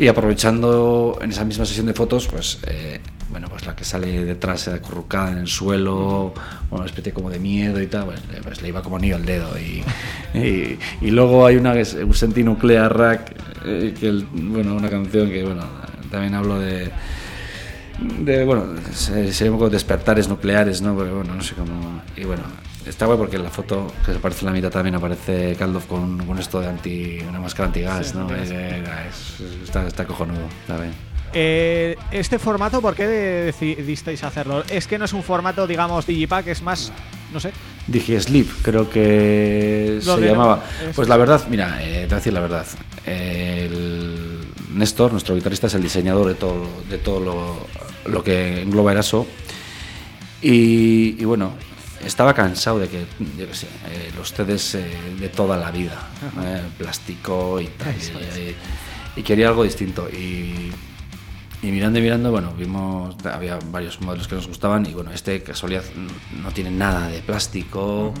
Y aprovechando en esa misma sesión de fotos, pues eh, bueno, pues la que sale detrás eh, acurrucada en el suelo, una especie como de miedo y tal, pues, pues le iba como anillo al dedo. Y, <laughs> y, luego hay una que es un Nuclear Rack, eh, que bueno, una canción que bueno, también hablo de de bueno, se- sería un poco despertares nucleares, ¿no? Porque bueno, no sé cómo. Y bueno, está guay porque en la foto que aparece en la mitad también aparece Kaldov con, con esto de anti. una máscara antigas, Sí, ¿no? Eh, eh, es- está, está cojonudo, está bien. Eh, este formato, ¿por qué decidisteis hacerlo? Es que no es un formato, digamos, digipack, es más, no sé. Digisleep, creo que Lo se llamaba. es- Pues la verdad, mira, eh, te voy a decir la verdad. El Néstor, nuestro guitarrista, es el diseñador de todo, de todo lo, lo que engloba Eraso. Y, y bueno, estaba cansado de que, yo qué sé, eh, los CDs eh, de toda la vida, eh, plástico y tal. y- y quería algo distinto. Y, y mirando y mirando, bueno, vimos, había varios modelos que nos gustaban y bueno, este casualidad no tiene nada de plástico,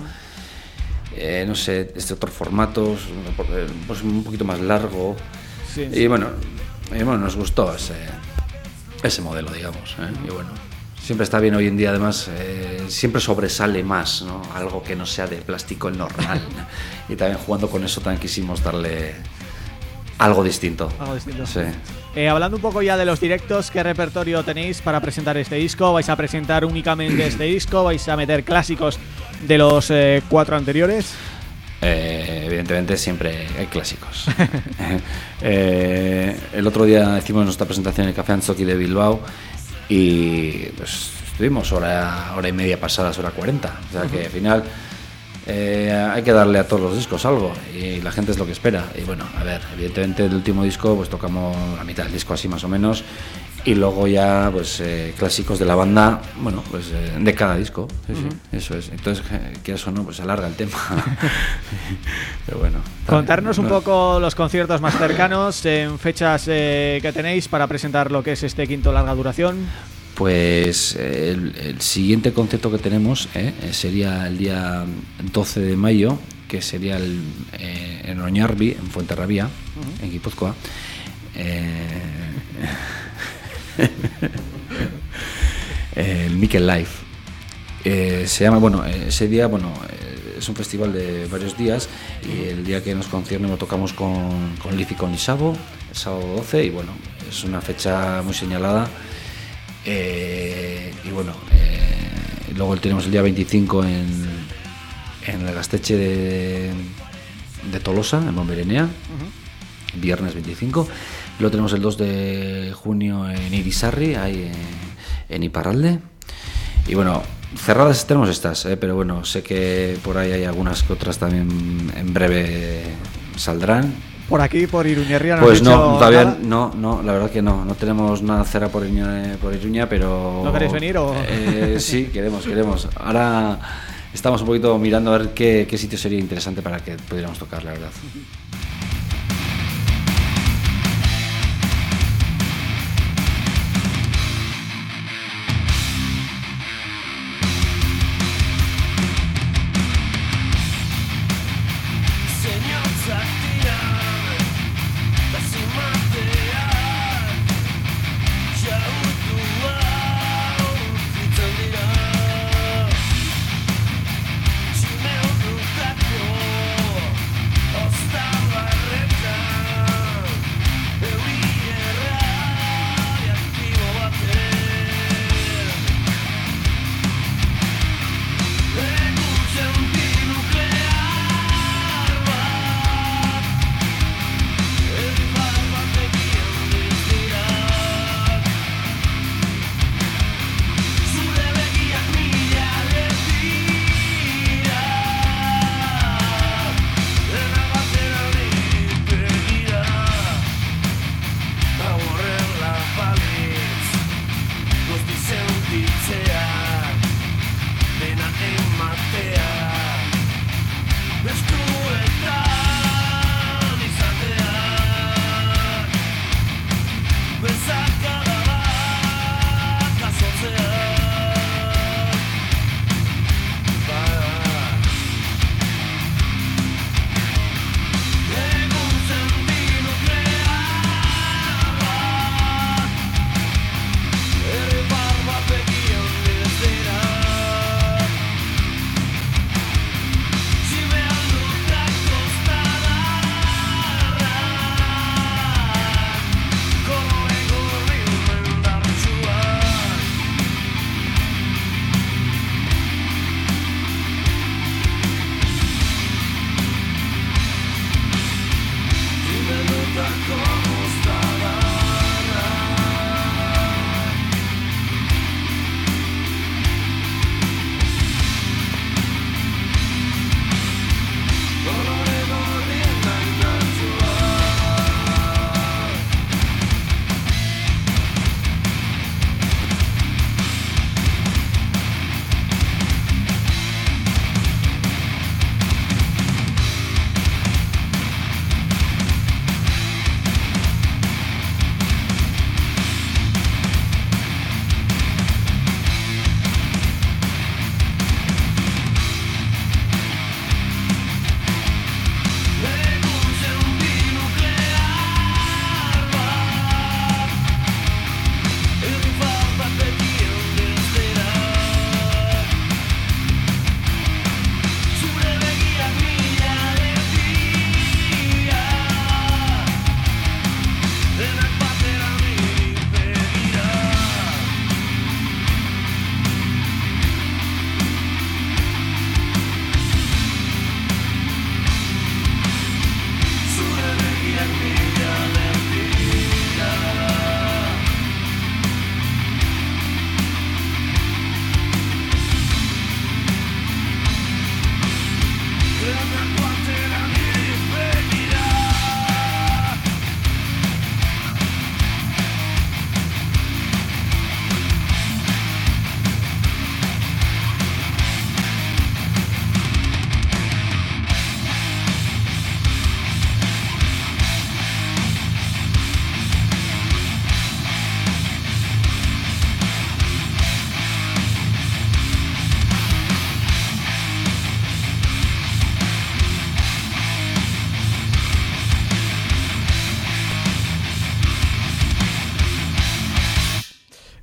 no sé, este otro formato, pues un poquito más largo. Sí, y bueno, y bueno, nos gustó ese, ese modelo, digamos. Y bueno, siempre está bien hoy en día, además, eh, siempre sobresale más, ¿no? Algo que no sea de plástico normal. <laughs> y también jugando con eso también quisimos darle algo distinto. Algo distinto. Sí. Eh, hablando un poco ya de los directos, ¿qué repertorio tenéis para presentar este disco? ¿Vais a presentar únicamente este disco? ¿Vais a meter clásicos de los eh, cuatro anteriores? Eh, evidentemente siempre hay clásicos. <laughs> Eh, el otro día hicimos nuestra presentación en el Café Anzoki de Bilbao y pues estuvimos hora, hora y media pasadas, hora 40. O sea que al final eh, hay que darle a todos los discos algo y la gente es lo que espera. Y bueno, a ver, evidentemente el último disco pues tocamos la mitad del disco así más o menos y luego ya pues eh, clásicos de la banda, bueno, pues eh, de cada disco. Sí, sí, eso es. Entonces, eh, que eso no, pues alarga el tema. <laughs> Pero bueno. Contarnos un poco los conciertos más cercanos, en fechas eh, que tenéis para presentar lo que es este quinto larga duración. Pues el, el siguiente concierto que tenemos sería el día 12 de mayo, que sería el, eh, en Oñarbi, en Fuenterrabía, en Guipúzcoa. Eh, <laughs> el Mikel Life. Eh, se llama, bueno, eh, ese día, bueno, eh, es un festival de varios días y el día que nos concierne lo tocamos con, con Liz y con Isabo, el sábado 12 y bueno, es una fecha muy señalada. Eh, y bueno, eh, luego tenemos el día 25 en, en el Gasteche de, de Tolosa, en Bomberenea, viernes 25. Luego tenemos el 2 de junio en Irisarri, ahí en, Iparralde. Y bueno, cerradas tenemos estas, eh, pero bueno, sé que por ahí hay algunas que otras también en breve saldrán. Por aquí, por Iruñerría, no Pues no, todavía nada? no, no, la verdad que no, no tenemos nada cerra por Iruña, por Iruña pero... ¿No queréis venir o...? Eh, sí, queremos, queremos. Ahora estamos un poquito mirando a ver qué, qué sitio sería interesante para que pudiéramos tocar, la verdad.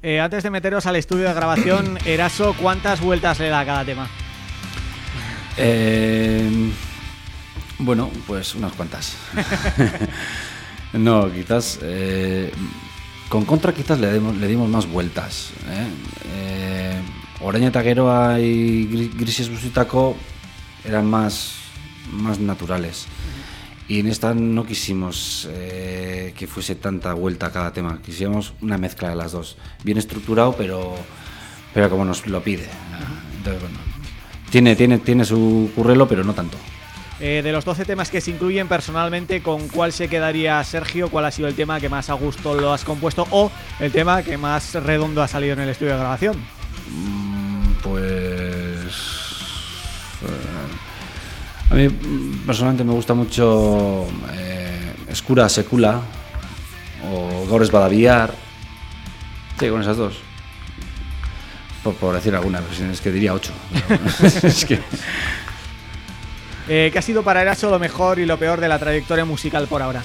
Eh, antes de meteros al estudio de grabación, Eraso, ¿cuántas vueltas le da a cada tema? Eh, bueno, pues unas cuantas. <laughs> no, quizás eh, con contra quizás le, demos- le dimos más vueltas. Oraña eta Geroa y Gri- Grises Busitako eran más, más naturales. Y en esta no quisimos eh, que fuese tanta vuelta a cada tema. Quisimos una mezcla de las dos. Bien estructurado, pero, pero como nos lo pide. Entonces, bueno, tiene, tiene, tiene su currelo, pero no tanto. Eh, de los 12 temas que se incluyen personalmente, ¿con cuál se quedaría Sergio? ¿Cuál ha sido el tema que más a gusto lo has compuesto? ¿O el tema que más redondo ha salido en el estudio de grabación? Mm, Pues. A mí personalmente me gusta mucho eh, Escura Secula o Gores Badaviar. Sí, con esas dos. Por, por decir alguna, es que diría ocho. <laughs> es que. Eh, ¿Qué ha sido para Eraso lo mejor y lo peor de la trayectoria musical por ahora?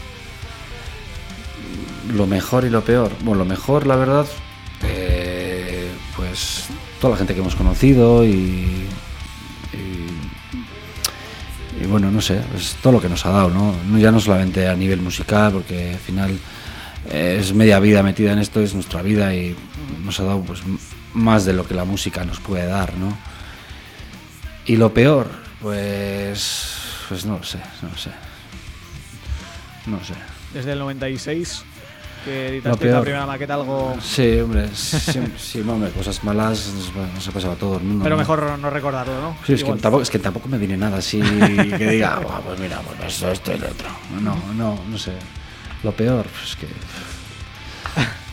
Lo mejor y lo peor. Bueno, lo mejor, la verdad, eh, pues toda la gente que hemos conocido y bueno, no sé, pues todo lo que nos ha dado, ¿no? Ya no solamente a nivel musical, porque al final eh, es media vida metida en esto, es nuestra vida y nos ha dado pues más de lo que la música nos puede dar, ¿no? Y lo peor, pues, pues no lo sé, no lo sé. No lo sé. Desde el 96, que editaste la primera maqueta, algo... Sí, hombre, sí, sí, hombre, cosas malas nos, ha pasado a todo el mundo. Pero ¿no? mejor no recordarlo, ¿no? Sí, es que, tampoco, es que tampoco me viene nada así que diga, "Buah, pues mira, pues esto, esto y lo otro. No, no, no sé. Lo peor, pues que.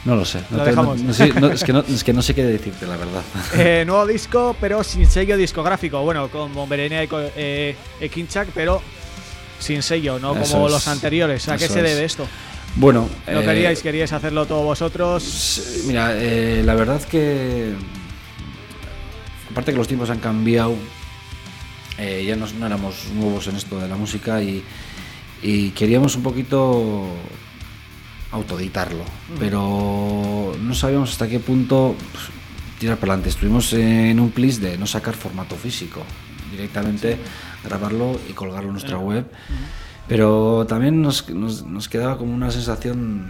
No lo sé. No Lo te- no- dejamos. no no, es, que no, es que no sé qué decirte, la verdad. <laughs> Eh, nuevo disco, pero sin sello discográfico. Bueno, con Bomberenea y con eh, Ekinchak, pero sin sello, no Eso como es. los anteriores. ¿A qué se es. debe esto? Bueno, ¿No eh, queríais? ¿Queríais hacerlo todo vosotros? Mira, eh, la verdad que aparte que los tiempos han cambiado, eh, ya no, no éramos nuevos en esto de la música y, y queríamos un poquito autoeditarlo, pero no sabíamos hasta qué punto pues, tirar para adelante. Estuvimos en un plis de no sacar formato físico, directamente grabarlo y colgarlo en nuestra web. Pero también nos, nos- nos quedaba como una sensación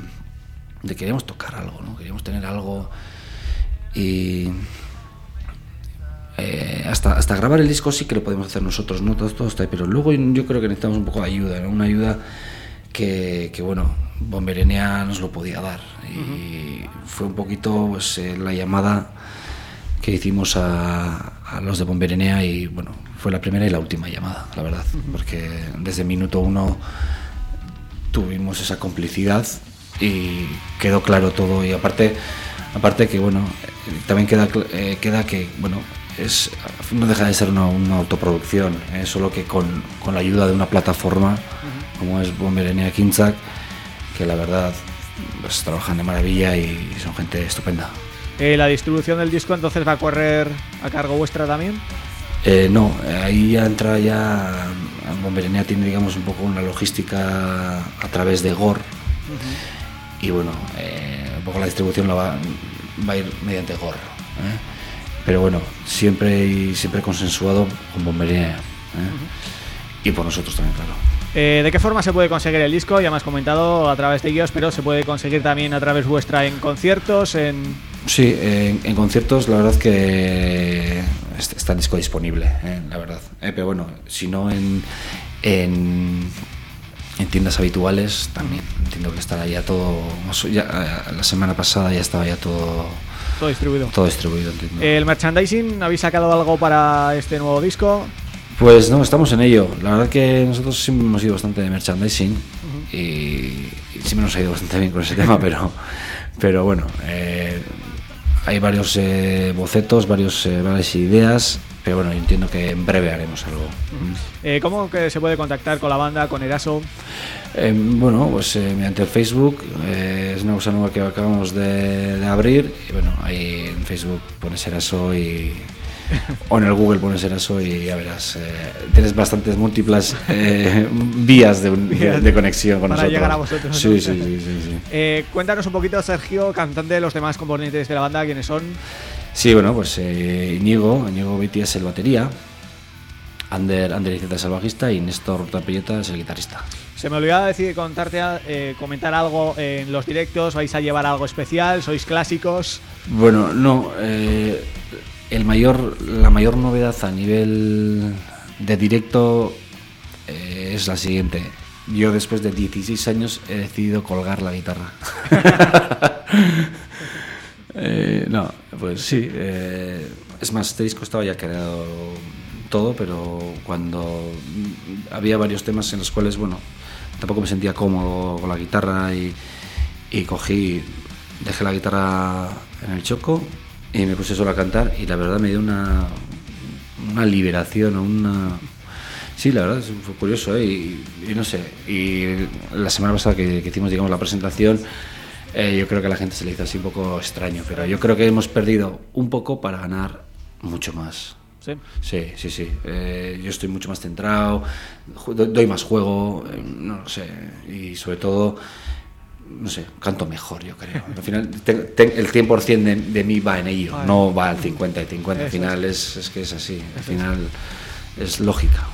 de que queríamos tocar algo, ¿no? Queríamos tener algo y eh, hasta, hasta grabar el disco sí que lo podemos hacer nosotros, ¿no? Todo, todo está ahí, pero luego yo creo que necesitamos un poco de ayuda, ¿no? Una ayuda que, que, bueno, Bomberenea nos lo podía dar. Y fue un poquito pues, eh, la llamada que hicimos a, a los de Bomberenea y, bueno, fue la primera y la última llamada, la verdad, porque desde minuto uno tuvimos esa complicidad y quedó claro todo. Y aparte aparte que bueno también queda eh, queda que bueno es no deja de ser una, una autoproducción eh, solo que con, con la ayuda de una plataforma como es Bomberenea Kinzak que la verdad pues trabajan de maravilla y son gente estupenda. Eh, ¿La distribución del disco entonces va a correr a cargo vuestra también? Eh, no, ahí ya entra ya. Bomberenea tiene, digamos, un poco una logística a través de GOR. Y bueno, eh, un poco la distribución la va, va a ir mediante GOR. ¿eh? Pero bueno, siempre y siempre consensuado con Bomberenea. Y por nosotros también, claro. Eh, ¿De qué forma se puede conseguir el disco? Ya me has comentado a través de ellos, pero se puede conseguir también a través vuestra en conciertos, en... Sí, en, en conciertos la verdad que est- está el disco disponible, eh, la verdad. Eh, pero bueno, si no en, en, en tiendas habituales también. Entiendo que estará ya todo... Ya, eh, la semana pasada ya estaba ya todo, todo distribuido. todo distribuido, entiendo. El merchandising, ¿habéis sacado algo para este nuevo disco? Pues no, estamos en ello. La verdad que nosotros siempre hemos ido bastante de merchandising y, y siempre nos ha ido bastante bien con ese <laughs> tema, pero, pero bueno, eh, hay varios eh, bocetos, varios, eh, varias ideas, pero bueno, yo entiendo que en breve haremos algo. Eh, ¿Cómo que se puede contactar con la banda, con Eraso? Eh, bueno, pues eh, mediante Facebook, eh, es una cosa nueva que acabamos de, de abrir, y bueno, ahí en Facebook pones Eraso y, o en el Google pones Eraso y ya verás. eh, tienes bastantes múltiples eh, vías de, un- de- de conexión con Para nosotros. llegar a vosotros, Sí, ¿no? sí, sí, sí, sí. Eh, cuéntanos un poquito, Sergio, cantante de los demás componentes de la banda, quiénes son. Sí, bueno, pues Íñigo, Íñigo Beatty es el batería, Ander, Ander Iceta es el bajista y Néstor Tapelleta es el guitarrista. Se me olvidaba decir, contarte, eh, comentar algo en los directos, vais a llevar algo especial, sois clásicos. Bueno, no, eh, el mayor, la mayor novedad a nivel de directo eh, es la siguiente. Yo después de 16 años he decidido colgar la guitarra. <laughs> Eh, no, pues sí. eh, es más, este disco estaba ya creado todo, pero cuando había varios temas en los cuales, bueno, tampoco me sentía cómodo con la guitarra y cogí, dejé la guitarra en el choco y me puse solo a cantar y la verdad me dio una, una liberación, una... Sí, la verdad, fue curioso, ¿eh? y, y no sé, y la semana pasada que, que hicimos, digamos, la presentación, eh, yo creo que a la gente se le hizo así un poco extraño, pero yo creo que hemos perdido un poco para ganar mucho más. Sí. Sí, sí, sí. Eh, yo estoy mucho más centrado, doy más juego, eh, no lo sé, y sobre todo, no sé, canto mejor, yo creo. Al final, te- te- el 100% de, de mí va en ello, Vale. no va al 50 y 50. Al final es, es que es así, al final es lógica.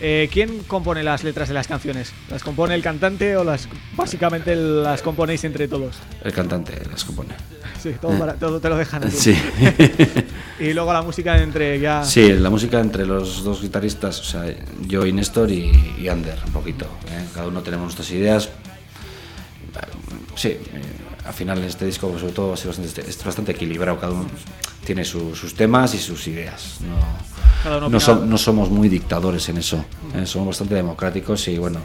Eh, ¿Quién compone las letras de las canciones? ¿Las compone el cantante o las básicamente las componéis entre todos? El cantante las compone. Sí, todo, para- todo te lo dejan. Sí. <laughs> Y luego la música entre ya... Sí, la música entre los dos guitarristas, o sea, yo y Néstor y, y Ander, un poquito. ¿eh? Cada uno tenemos nuestras ideas. Sí, eh, al final este disco sobre todo va ser bastante, es bastante equilibrado, cada uno tiene su- sus temas y sus ideas. No, no, som- no somos muy dictadores en eso, ¿eh? somos bastante democráticos y bueno,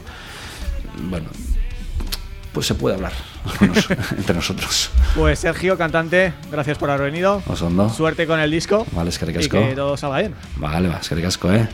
bueno, pues se puede hablar <laughs> entre nosotros. Pues Sergio, cantante, gracias por haber venido. Oso ondo. Suerte con el disco. Vale, eskerrik Y asko. que todo salga bien. Vale, ba, eskerrik asko, eh?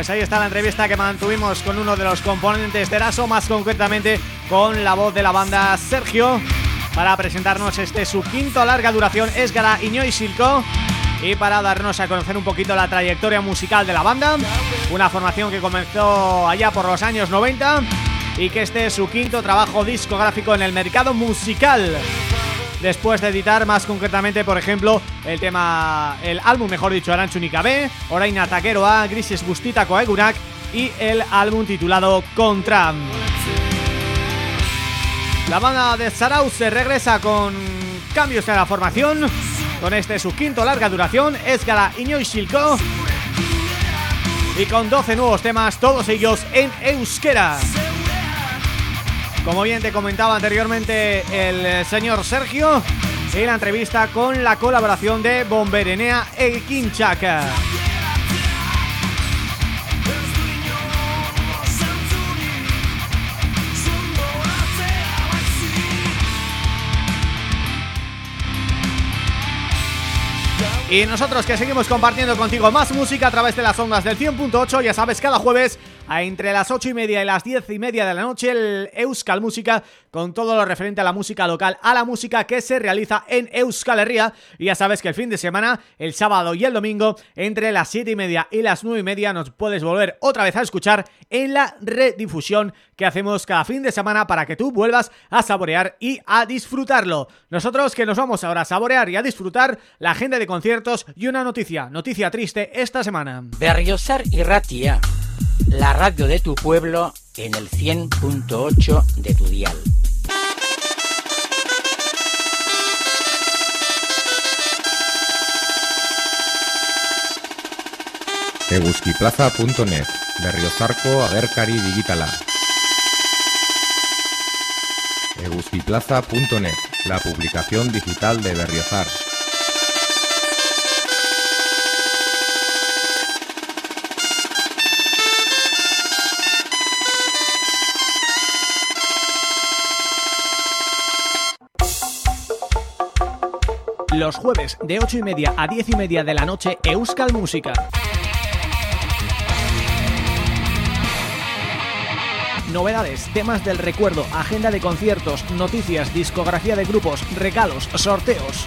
Pues ahí está la entrevista que mantuvimos con uno de los componentes de Eraso, más concretamente con la voz de la banda Sergio, para presentarnos este su quinto larga duración, Esgara Iñoi Silco, y para darnos a conocer un poquito la trayectoria musical de la banda, una formación que comenzó allá por los años 90 y que este es su quinto trabajo discográfico en el mercado musical después de editar más concretamente, por ejemplo, el tema, el álbum, mejor dicho, Aranchunika B, Oraina A, Grises Bustita Koegunak y el álbum titulado Contra. La banda de Sarau se regresa con cambios en la formación, con este su quinto larga duración, Esgara Iñoi Shilko, y con 12 nuevos temas, todos ellos en euskera. Como bien te comentaba anteriormente el eh, señor Sergio En la entrevista con la colaboración de Bomberenea e Kinchaka Y nosotros que seguimos compartiendo contigo más música a través de las ondas del 100.8 Ya sabes, cada jueves entre las 8 y media y las 10 y media de la noche el Euskal Música con todo lo referente a la música local, a la música que se realiza en Euskal Herria y ya sabes que el fin de semana, el sábado y el domingo entre las 7 y media y las 9 y media nos puedes volver otra vez a escuchar en la redifusión que hacemos cada fin de semana para que tú vuelvas a saborear y a disfrutarlo. Nosotros que nos vamos ahora a saborear y a disfrutar la agenda de conciertos y una noticia, noticia triste esta semana. Berriosar y Ratia la radio de tu pueblo en el 100.8 de tu dial. eguzkiplaza.net Berriozarko agerkari digitala eguzkiplaza.net La publicación digital de Berriozar los jueves de 8 y media a 10 y media de la noche Euskal Música. Novedades, temas del recuerdo, agenda de conciertos, noticias, discografía de grupos, regalos, sorteos.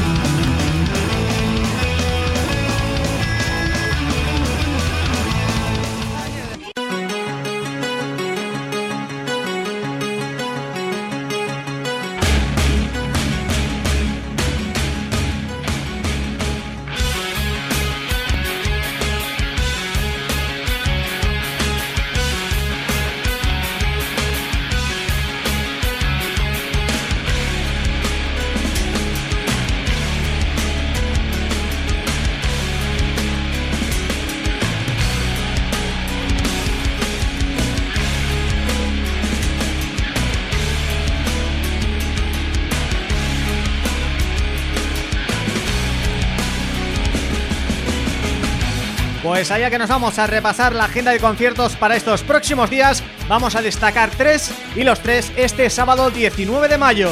Pues allá que nos vamos a repasar la agenda de conciertos para estos próximos días. Vamos a destacar tres y los tres este sábado 19 de mayo.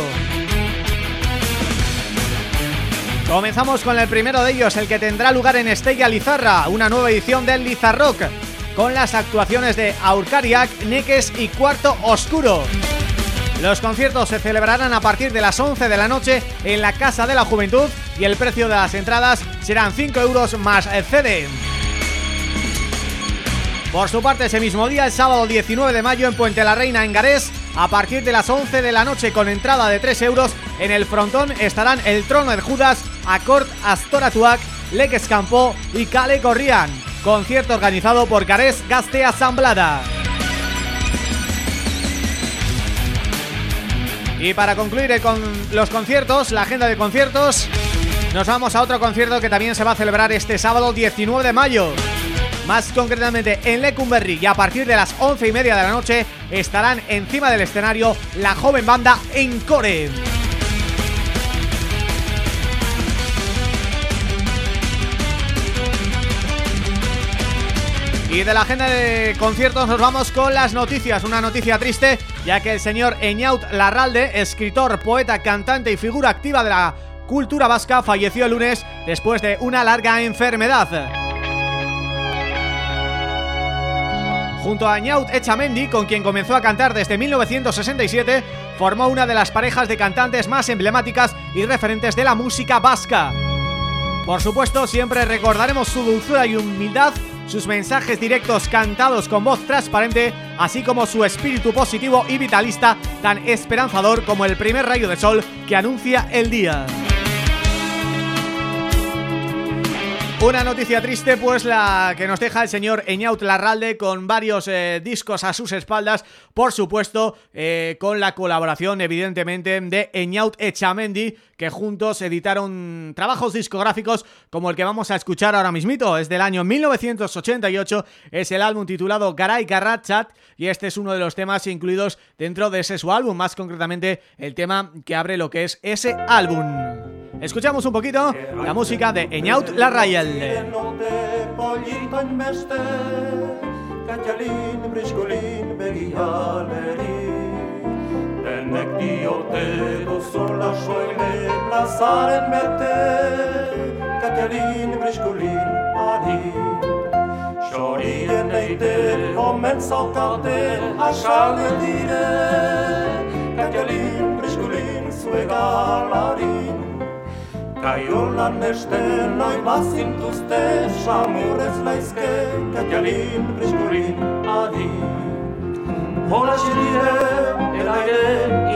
Comenzamos con el primero de ellos, el que tendrá lugar en Estella Lizarra Una nueva edición del Lizarrock Con las actuaciones de Aurcariac, Neques y Cuarto Oscuro. Los conciertos se celebrarán a partir de las 11 de la noche en la Casa de la Juventud y el precio de las entradas serán 5 euros más el CD. Por su parte, ese mismo día, el sábado 19 de mayo en Puente la Reina, en Garés, a partir de las 11 de la noche con entrada de 3 euros, en el frontón estarán El Trono de Judas, Acort Astoratuac, Leques Campo y Cale Corrián. Concierto organizado por Garés Gaste Asamblada. Y para concluir con los conciertos, la agenda de conciertos, nos vamos a otro concierto que también se va a celebrar este sábado 19 de mayo. Más concretamente en Lecumberri y a partir de las once y media de la noche estarán encima del escenario la joven banda Encore. Y de la agenda de conciertos nos vamos con las noticias, una noticia triste, ya que el señor Eñaut Larralde, escritor, poeta, cantante y figura activa de la cultura vasca, falleció el lunes después de una larga enfermedad. Junto a Eñaut Echamendi, con quien comenzó a cantar desde 1967, formó una de las parejas de cantantes más emblemáticas y referentes de la música vasca. Por supuesto, siempre recordaremos su dulzura y humildad sus mensajes directos cantados con voz transparente, así como su espíritu positivo y vitalista tan esperanzador como el primer rayo de sol que anuncia el día. Una noticia triste pues la que nos deja el señor Eñaut Larralde con varios eh, discos a sus espaldas, por supuesto eh, con la colaboración evidentemente de Eñaut Echamendi que juntos editaron trabajos discográficos como el que vamos a escuchar ahora mismito, es del año 1988, es el álbum titulado Garay Garratchat y este es uno de los temas incluidos dentro de ese su álbum, más concretamente el tema que abre lo que es ese álbum. Escuchamos un poquito la música de Eñaut begialeri. Denek diote duzula soile plazaren bete, Katialin briskulin ari. Xorien eite omen zaukate asale dire, Katialin briskulin zuegalarin. Kaiolan estela ibazintuzte, samurrez laizke, katialin friskurin adi. Hola xirire, elaire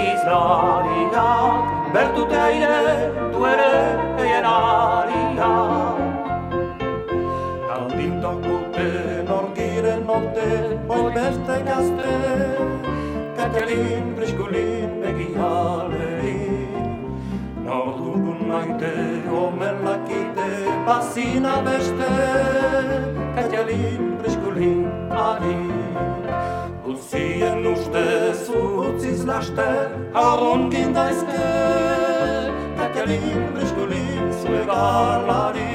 izlaria, bertute aire, du ere eien aria. Kaldintokute norgiren orte, oi beste gazte, katialin velakite pasina vește, Catelin brșculin ani. Gusie nuște suți zlaște, aron gindaiske, Catelin brșculin suegalari.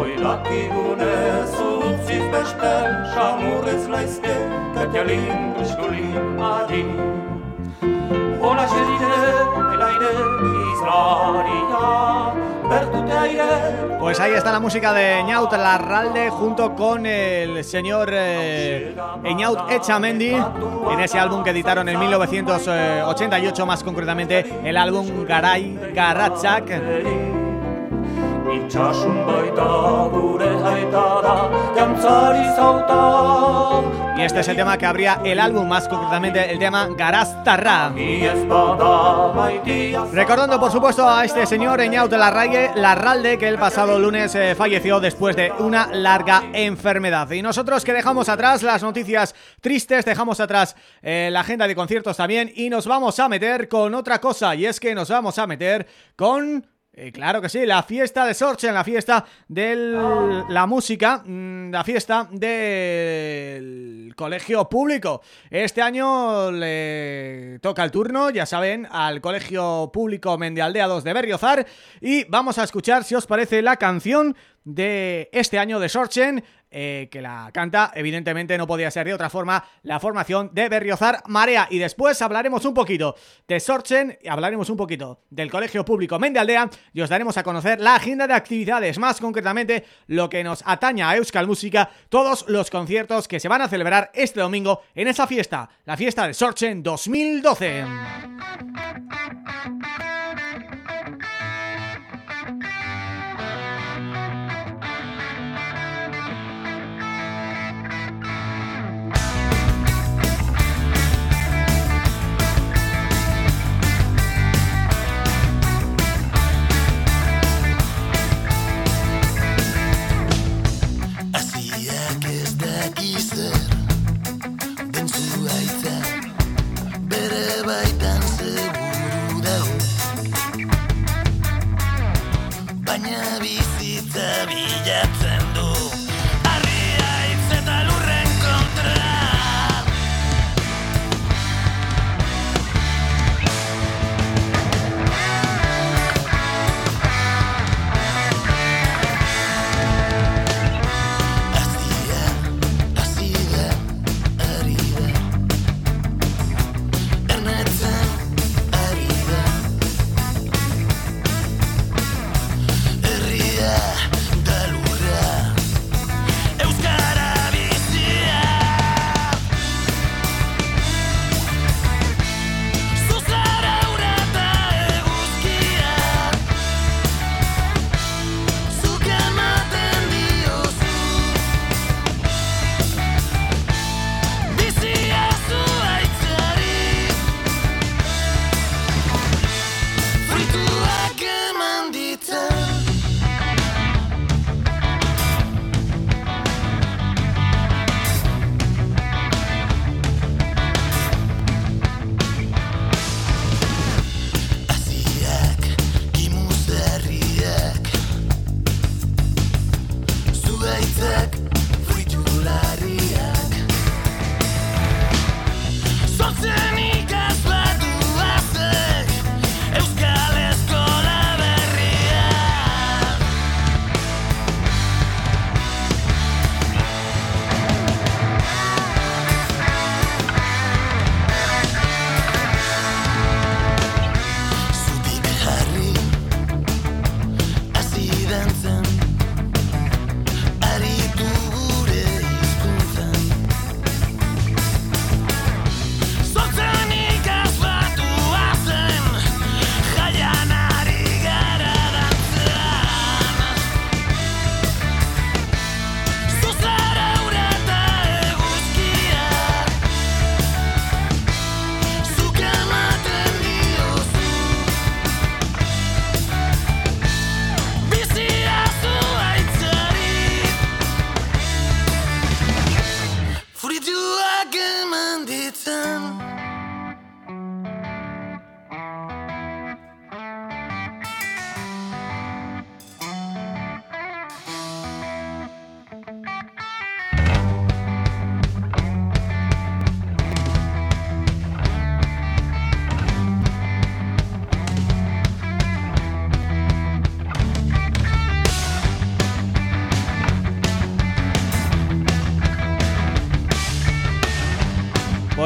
Oi laki gune suți vește, șamureț laiske, Catelin brisculin, ani. Hola șerite, elaide, Israelia, Pues ahí está la música de Eñaut Larralde junto con el señor eh, Eñaut Echamendi en ese álbum que editaron en 1988, más concretamente el álbum Garay Garratxak. Itxasun baita gure aitara, jantzari zauta. Y este es el tema que abría el álbum, más concretamente el tema Garaztarra. Recordando por supuesto a este señor Eñaut Larrague, Larralde que el pasado lunes eh, falleció después de una larga enfermedad. Y nosotros que dejamos atrás las noticias tristes, dejamos atrás eh, la agenda de conciertos también y nos vamos a meter con otra cosa y es que nos vamos a meter con... eh, claro que sí, la fiesta de Sorchen, la fiesta de la música, mm, la fiesta del colegio público. Este año le toca el turno, ya saben, al colegio público Mendialdeados de Berriozar y vamos a escuchar, si os parece, la canción de este año de Sorchen, eh, que la canta, evidentemente no podía ser de otra forma, la formación de Berriozar Marea. Y después hablaremos un poquito de Sorchen, hablaremos un poquito del Colegio Público Mendialdea y os daremos a conocer la agenda de actividades, más concretamente lo que nos ataña a Euskal Música, todos los conciertos que se van a celebrar este domingo en esa fiesta, la fiesta de Sorchen 2012. Baitan seguru dago Baina bizitza bilatzen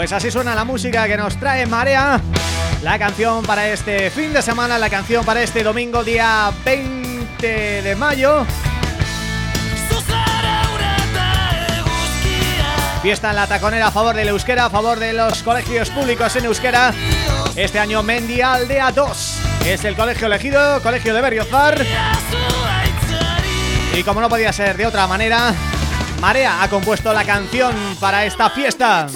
Pues así suena la música que nos trae Marea. La canción para este fin de semana La canción para este domingo día 20 de mayo. Fiesta en la taconera a favor del euskera A favor de los colegios públicos en euskera. Este año Mendialdea 2 Es el colegio elegido, colegio de Berriozar. Y como no podía ser de otra manera Marea ha compuesto la canción para esta fiesta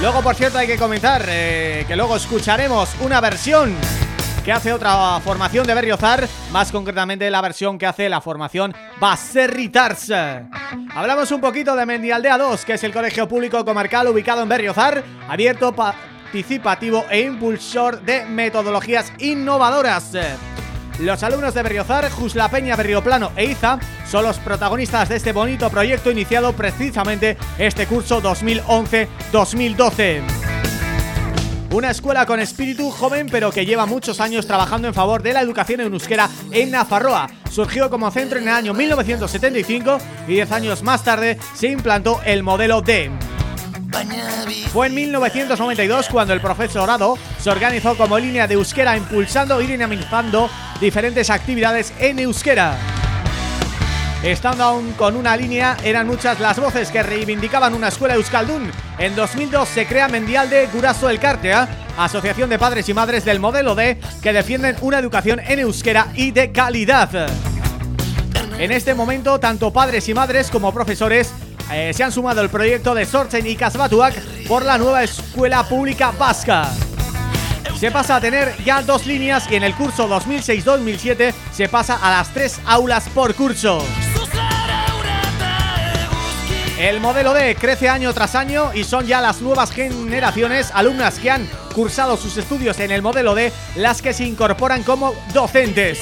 Luego, por cierto, hay que comentar eh, que luego escucharemos una versión que hace otra formación de Berriozar, más concretamente la versión que hace la formación Baserritars. Hablamos un poquito de Mendialdea 2, que es el colegio público comarcal ubicado en Berriozar, abierto, participativo e impulsor de metodologías innovadoras. Los alumnos de Berriozar, Jusla Peña, Berrioplano e Iza son los protagonistas de este bonito proyecto iniciado precisamente este curso 2011-2012. Una escuela con espíritu joven pero que lleva muchos años trabajando en favor de la educación en euskera en Nafarroa. Surgió como centro en el año 1975 y 10 años más tarde se implantó el modelo D. Fue en 1992 cuando el profesorado se organizó como línea de euskera impulsando y dinamizando diferentes actividades en euskera. Estando aún con una línea, eran muchas las voces que reivindicaban una escuela euskaldún. En 2002 se crea Mendialde Guraso El Cartea, asociación de padres y madres del modelo D, que defienden una educación en euskera y de calidad. En este momento, tanto padres y madres como profesores eh, se han sumado al proyecto de Sorchen y Casbatuac por la nueva escuela pública vasca. Se pasa a tener ya dos líneas y en el curso 2006-2007 se pasa a las tres aulas por curso. El modelo D crece año tras año y son ya las nuevas generaciones alumnas que han cursado sus estudios en el modelo D las que se incorporan como docentes.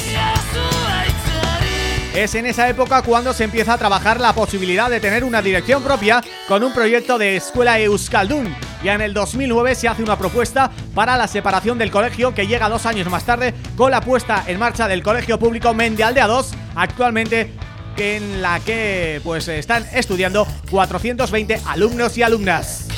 Es en esa época cuando se empieza a trabajar la posibilidad de tener una dirección propia con un proyecto de escuela Euskaldun. Ya en el 2009 se hace una propuesta para la separación del colegio que llega dos años más tarde con la puesta en marcha del colegio público Mendialdea 2, actualmente en la que pues están estudiando 420 alumnos y alumnas.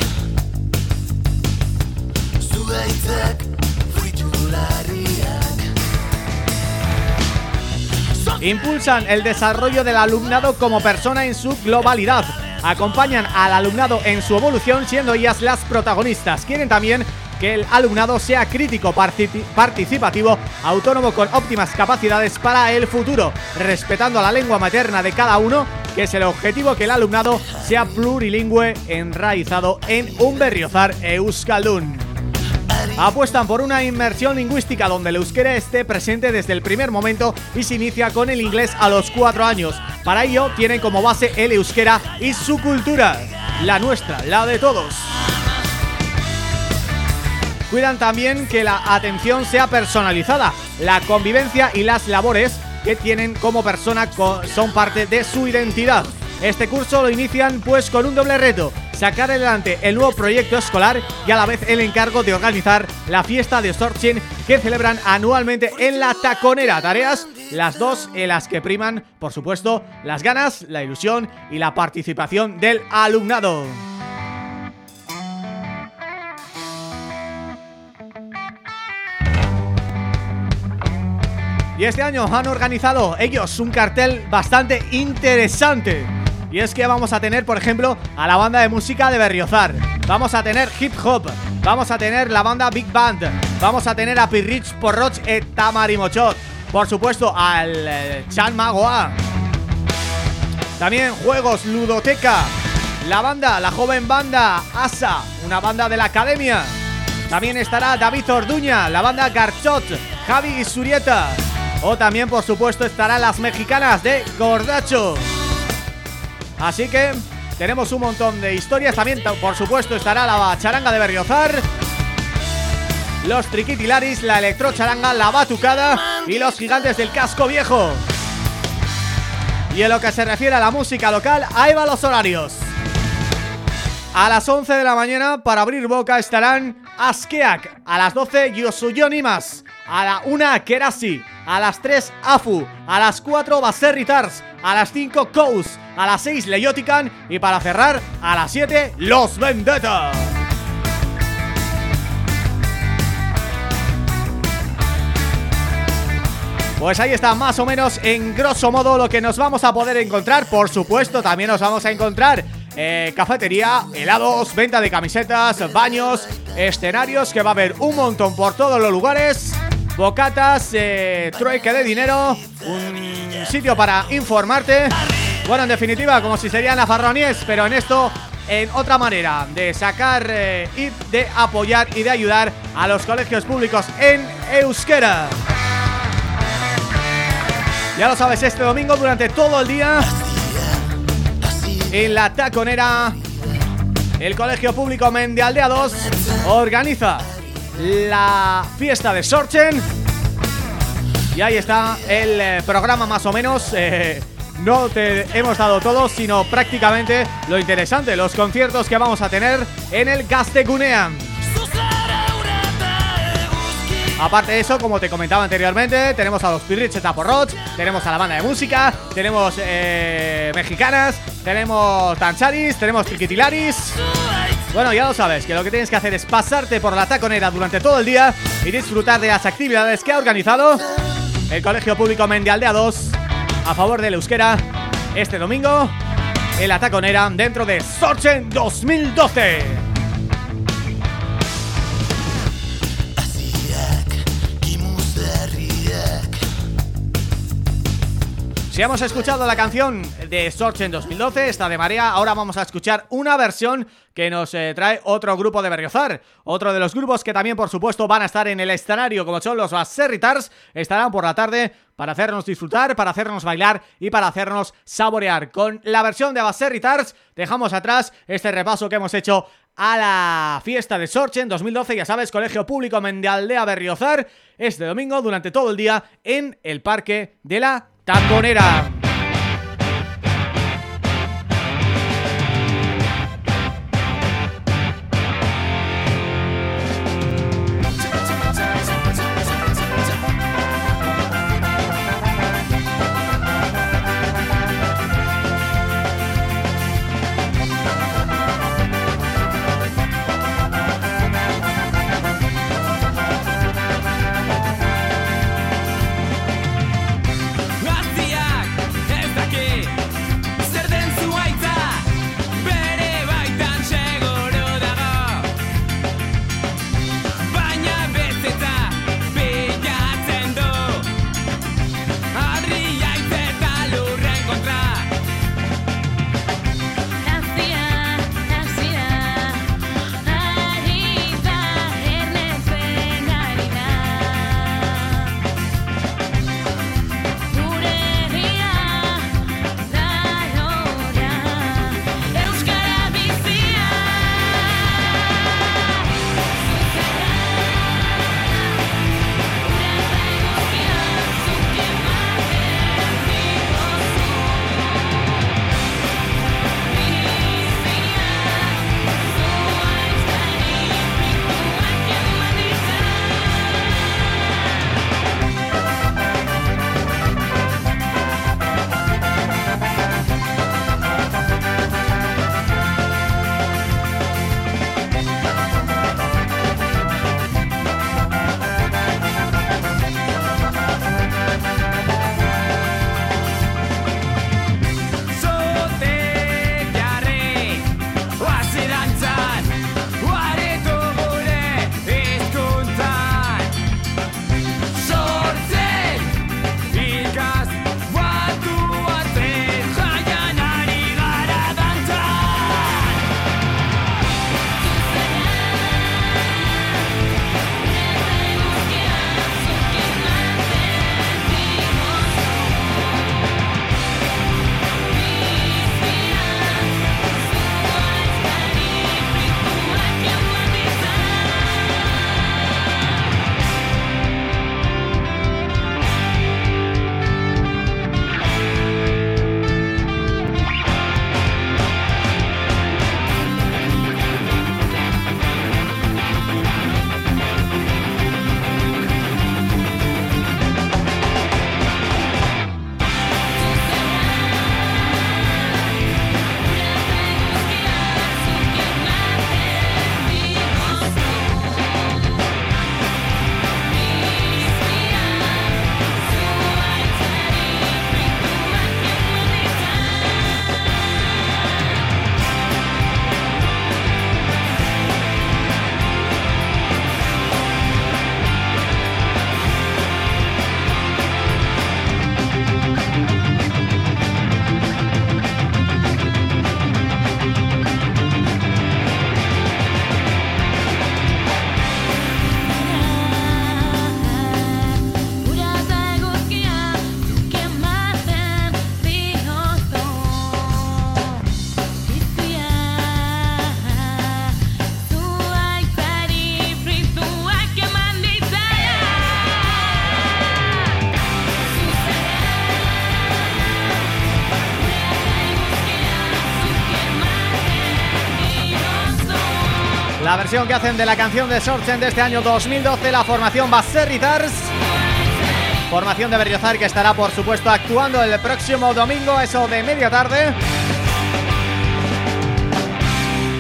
Impulsan el desarrollo del alumnado como persona en su globalidad Acompañan al alumnado en su evolución siendo ellas las protagonistas Quieren también que el alumnado sea crítico, participativo, autónomo con óptimas capacidades para el futuro, respetando la lengua materna de cada uno, que es el objetivo que el alumnado sea plurilingüe enraizado en un berriozar euskaldun. Apuestan por una inmersión lingüística donde el euskera esté presente desde el primer momento y se inicia con el inglés a los cuatro años. Para ello tienen como base el euskera y su cultura, la nuestra, la de todos. Cuidan también que la atención sea personalizada, la convivencia y las labores que tienen como persona son parte de su identidad. Este curso lo inician pues con un doble reto, sacar adelante el nuevo proyecto escolar y a la vez el encargo de organizar la fiesta de Sorchin que celebran anualmente en La Taconera. Tareas, las dos en las que priman, por supuesto, las ganas, la ilusión y la participación del alumnado. Y este año han organizado ellos un cartel bastante interesante. Y es que vamos a tener, por ejemplo, a la banda de música de Berriozar. Vamos a tener hip hop Vamos a tener la banda Big Band Vamos a tener a Pirrich Porroch et Tamarimochot. Por supuesto, al eh, Chan Magoa. También juegos Ludoteca. La banda, la joven banda Asa, una banda de la academia. También estará David Orduña La banda Garchot, Javi y Surieta o también, por supuesto, estarán las mexicanas de Gordacho. Así que tenemos un montón de historias. También, por supuesto, estará la charanga de Berriozar Los triquitilaris, la electrocharanga, la batucada Y los gigantes del casco viejo. Y en lo que se refiere a la música local Ahí van los horarios. A las 11 de la mañana, para abrir boca, estarán Askeak. A las 12, Yosuyonimas. A la 1, Kerasi a las 3 AFU, a las 4 Baserri Tars, a las 5 Coast, a las 6 Leyotican y para cerrar a las 7 Los Vendetta. Pues ahí está más o menos en grosso modo lo que nos vamos a poder encontrar. Por supuesto también nos vamos a encontrar eh, cafetería, helados, venta de camisetas, baños, escenarios Que va a haber un montón por todos los lugares. Bocatas, eh, trueque de dinero Un sitio para informarte Bueno, en definitiva, como si serían afarronies Pero en esto en otra manera de sacar eh, y de apoyar y de ayudar a los colegios públicos en euskera. Ya lo sabes, este domingo durante todo el día en la taconera el Colegio Público Mendialdea 2 organiza la fiesta de Sorchen y ahí está el eh, programa más o menos... Eh, no te hemos dado todo, sino prácticamente lo interesante, los conciertos que vamos a tener en el Castecunean. Aparte de eso, como te comentaba anteriormente, tenemos a los Pirrich Taporroch, tenemos a la banda de música, tenemos eh, mexicanas, tenemos tancharis, tenemos triquitilaris. Bueno, ya lo sabes, que lo que tienes que hacer es pasarte por la taconera durante todo el día y disfrutar de las actividades que ha organizado el Colegio Público Mendialdea 2 a favor del euskera este domingo en la taconera dentro de Sorchen 2012. Si hemos escuchado la canción de Sorchen 2012, esta de Marea, ahora vamos a escuchar una versión que nos eh, trae otro grupo de Berriozar. Otro de los grupos que también, por supuesto, van a estar en el escenario, como son los Baserritars, estarán por la tarde para hacernos disfrutar, para hacernos bailar y para hacernos saborear. Con la versión de Baserritars dejamos atrás este repaso que hemos hecho a la fiesta de Sorchen 2012, ya sabes, Colegio Público Mendialdea Berriozar, este domingo durante todo el día en el Parque de la Taconera. Que hacen de la canción de Sorchen de este año 2012 La formación Baserritars. Formación de Berriozar que estará por supuesto actuando el próximo domingo Eso de media tarde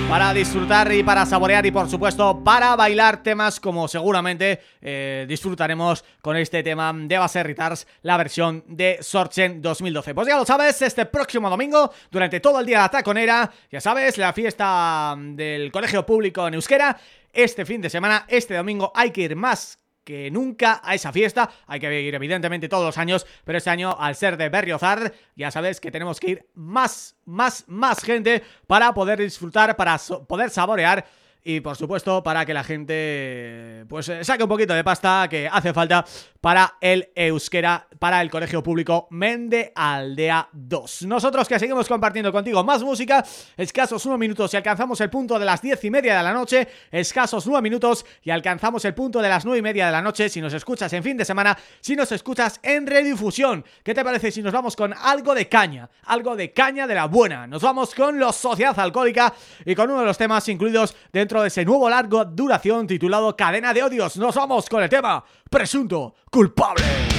para disfrutar y para saborear y por supuesto para bailar temas como seguramente eh, disfrutaremos con este tema de Baserritars, la versión de Sorchen 2012. Pues ya lo sabes, este próximo domingo, durante todo el día de la taconera, ya sabes, la fiesta del Colegio Público en Euskera, este fin de semana, este domingo hay que ir más que nunca a esa fiesta. Hay que ir evidentemente todos los años, pero este año al ser de Berriozar, ya sabes que tenemos que ir más, más, más gente para poder disfrutar, para poder saborear y por supuesto para que la gente pues eh, saque un poquito de pasta que hace falta para el euskera, para el colegio público Mende Aldea 2. Nosotros que seguimos compartiendo contigo más música, escasos unos minutos y alcanzamos el punto de las diez y media de la noche, escasos nueve minutos y alcanzamos el punto de las nueve y media de la noche si nos escuchas en fin de semana, si nos escuchas en redifusión. ¿Qué te parece si nos vamos con algo de caña? Algo de caña de la buena. Nos vamos con los Sociedad Alcohólica y con uno de los temas incluidos dentro de ese nuevo largo duración titulado Cadena de Odios. Nos vamos con el tema Presunto Culpable.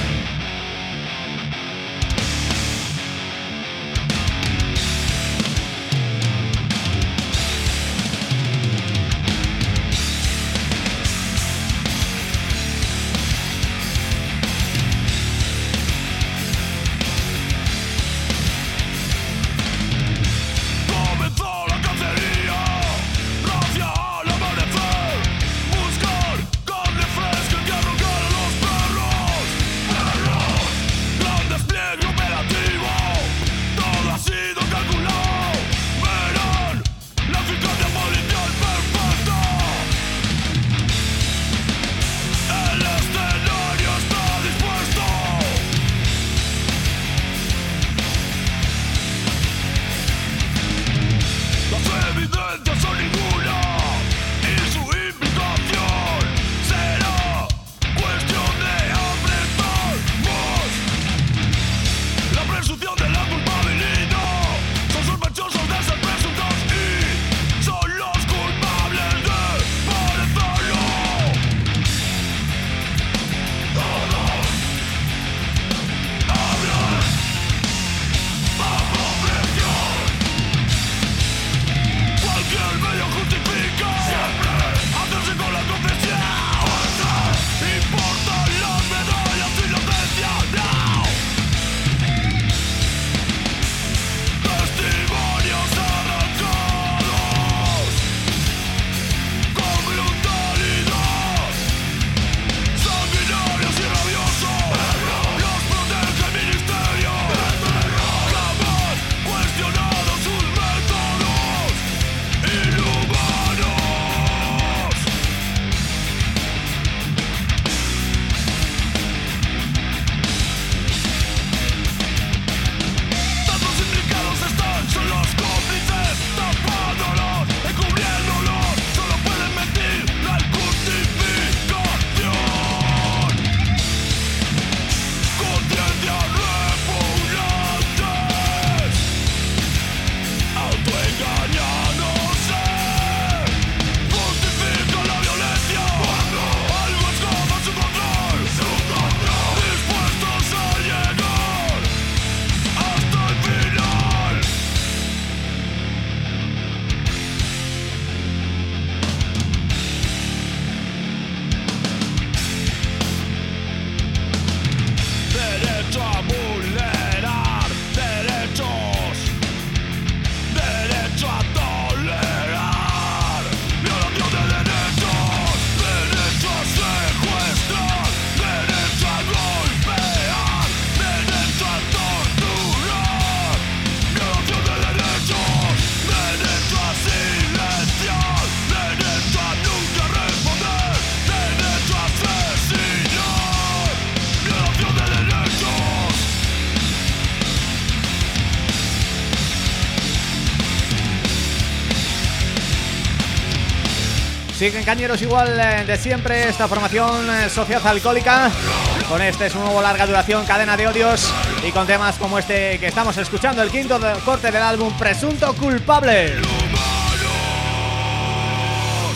Cañeros igual eh, de siempre esta formación eh, Sociedad Alcohólica con este su nuevo larga duración Cadena de Odios y con temas como este que estamos escuchando el quinto corte del álbum Presunto Culpable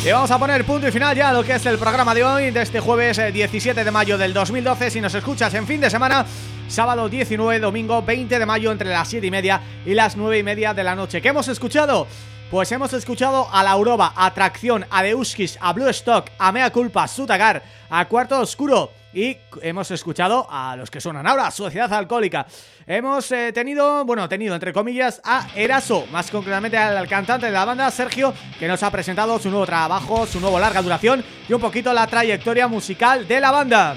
Y vamos a poner punto y final ya lo que es el programa de hoy, de este jueves 17 eh, de mayo del 2012. Si nos escuchas en fin de semana, sábado 19, domingo 20 de mayo entre las 7 y media y las 9 y media de la noche. ¿Qué hemos escuchado? Pues hemos escuchado a La Uroba, a Tracción, a Deuskis, a Blue Stock, a Mea Culpa, Sutagar, a Cuarto Oscuro y hemos escuchado a los que suenan ahora, Sociedad Alcohólica. Hemos eh, tenido, bueno, tenido entre comillas a Eraso, más concretamente al cantante de la banda, Sergio, que nos ha presentado su nuevo trabajo, su nuevo larga duración y un poquito la trayectoria musical de la banda.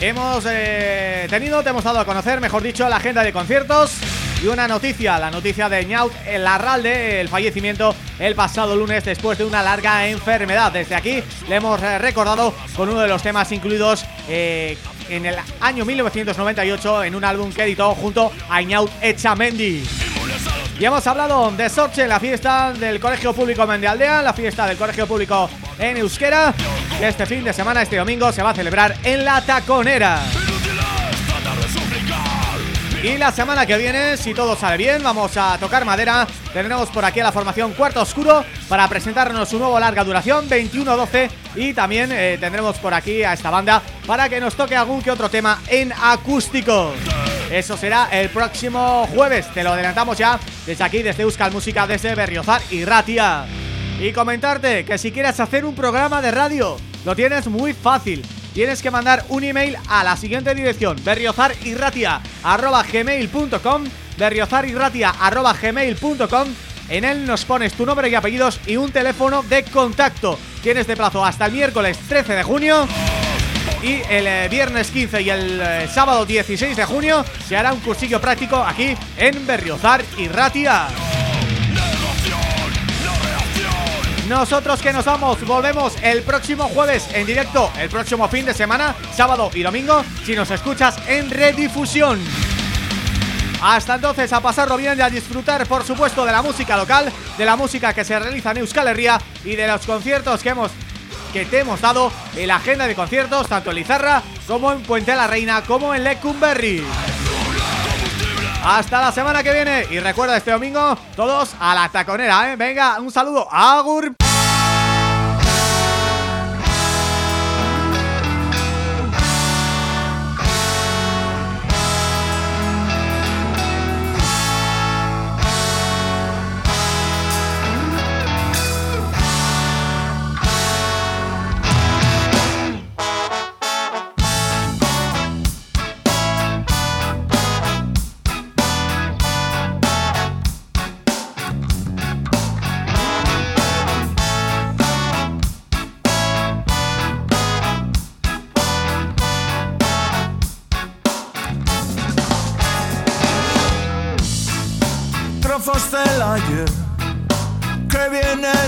Hemos eh, tenido, te hemos dado a conocer, mejor dicho, la agenda de conciertos y una noticia, la noticia de Ñaut Larralde, el fallecimiento el pasado lunes después de una larga enfermedad. Desde aquí le hemos eh, recordado con uno de los temas incluidos eh, en el año 1998 en un álbum que editó junto a Ñaut Echamendi. Y hemos hablado de Sorche, la fiesta del Colegio Público Mendialdea, la fiesta del Colegio Público en Euskera, este fin de semana, este domingo, se va a celebrar en La Taconera. Y la semana que viene, si todo sale bien, vamos a tocar madera. Tendremos por aquí a la formación Cuarto Oscuro Para presentarnos su nuevo larga duración 21-12 Y también eh, tendremos por aquí a esta banda Para que nos toque algún que otro tema en acústico. Eso será el próximo jueves. Te lo adelantamos ya desde aquí, desde Euskal Música Desde Berriozar y Ratia. Y comentarte que si quieres hacer un programa de radio Lo tienes muy fácil tienes que mandar un email a la siguiente dirección berriozarirratia.gmail.com berriozarirratia.gmail.com En él nos pones tu nombre y apellidos y un teléfono de contacto. Tienes de plazo hasta el miércoles 13 de junio y el eh, viernes 15 y el eh, sábado 16 de junio se hará un cursillo práctico aquí en Berriozar y Ratia. Nosotros que nos vamos, volvemos el próximo jueves en directo, el próximo fin de semana, sábado y domingo, si nos escuchas en redifusión. Hasta entonces, a pasarlo bien y a disfrutar, por supuesto, de la música local, de la música que se realiza en Euskal Herria y de los conciertos que hemos que te hemos dado en la agenda de conciertos, tanto en Lizarra como en Puente la Reina, como en Lecumberri. Hasta la semana que viene y recuerda este domingo todos a la taconera, ¿eh? Venga, un saludo, agur.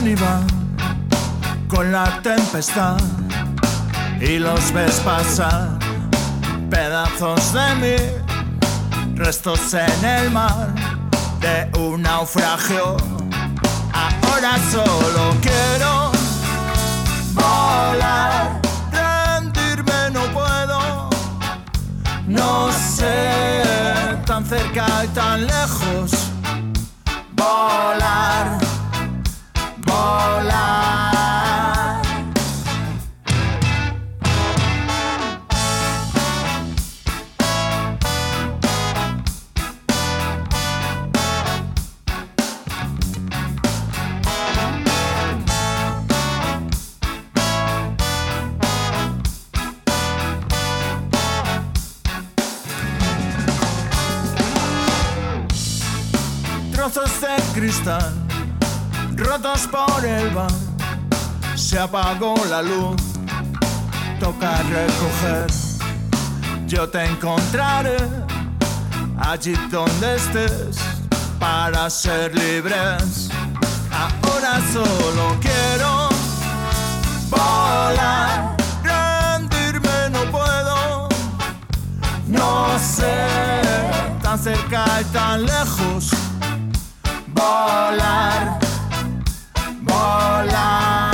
Y van con la tempestad y los ves pasar pedazos de mí, restos en el mar de un naufragio. Ahora solo quiero volar, rendirme no puedo, no sé, tan cerca y tan lejos volar, volar. Rotos por el bar. Se apagó la luz, toca recoger. Yo te encontraré allí donde estés para ser libres. Ahora solo quiero volar, rendirme no puedo. No sé, tan cerca y tan lejos volar, sola.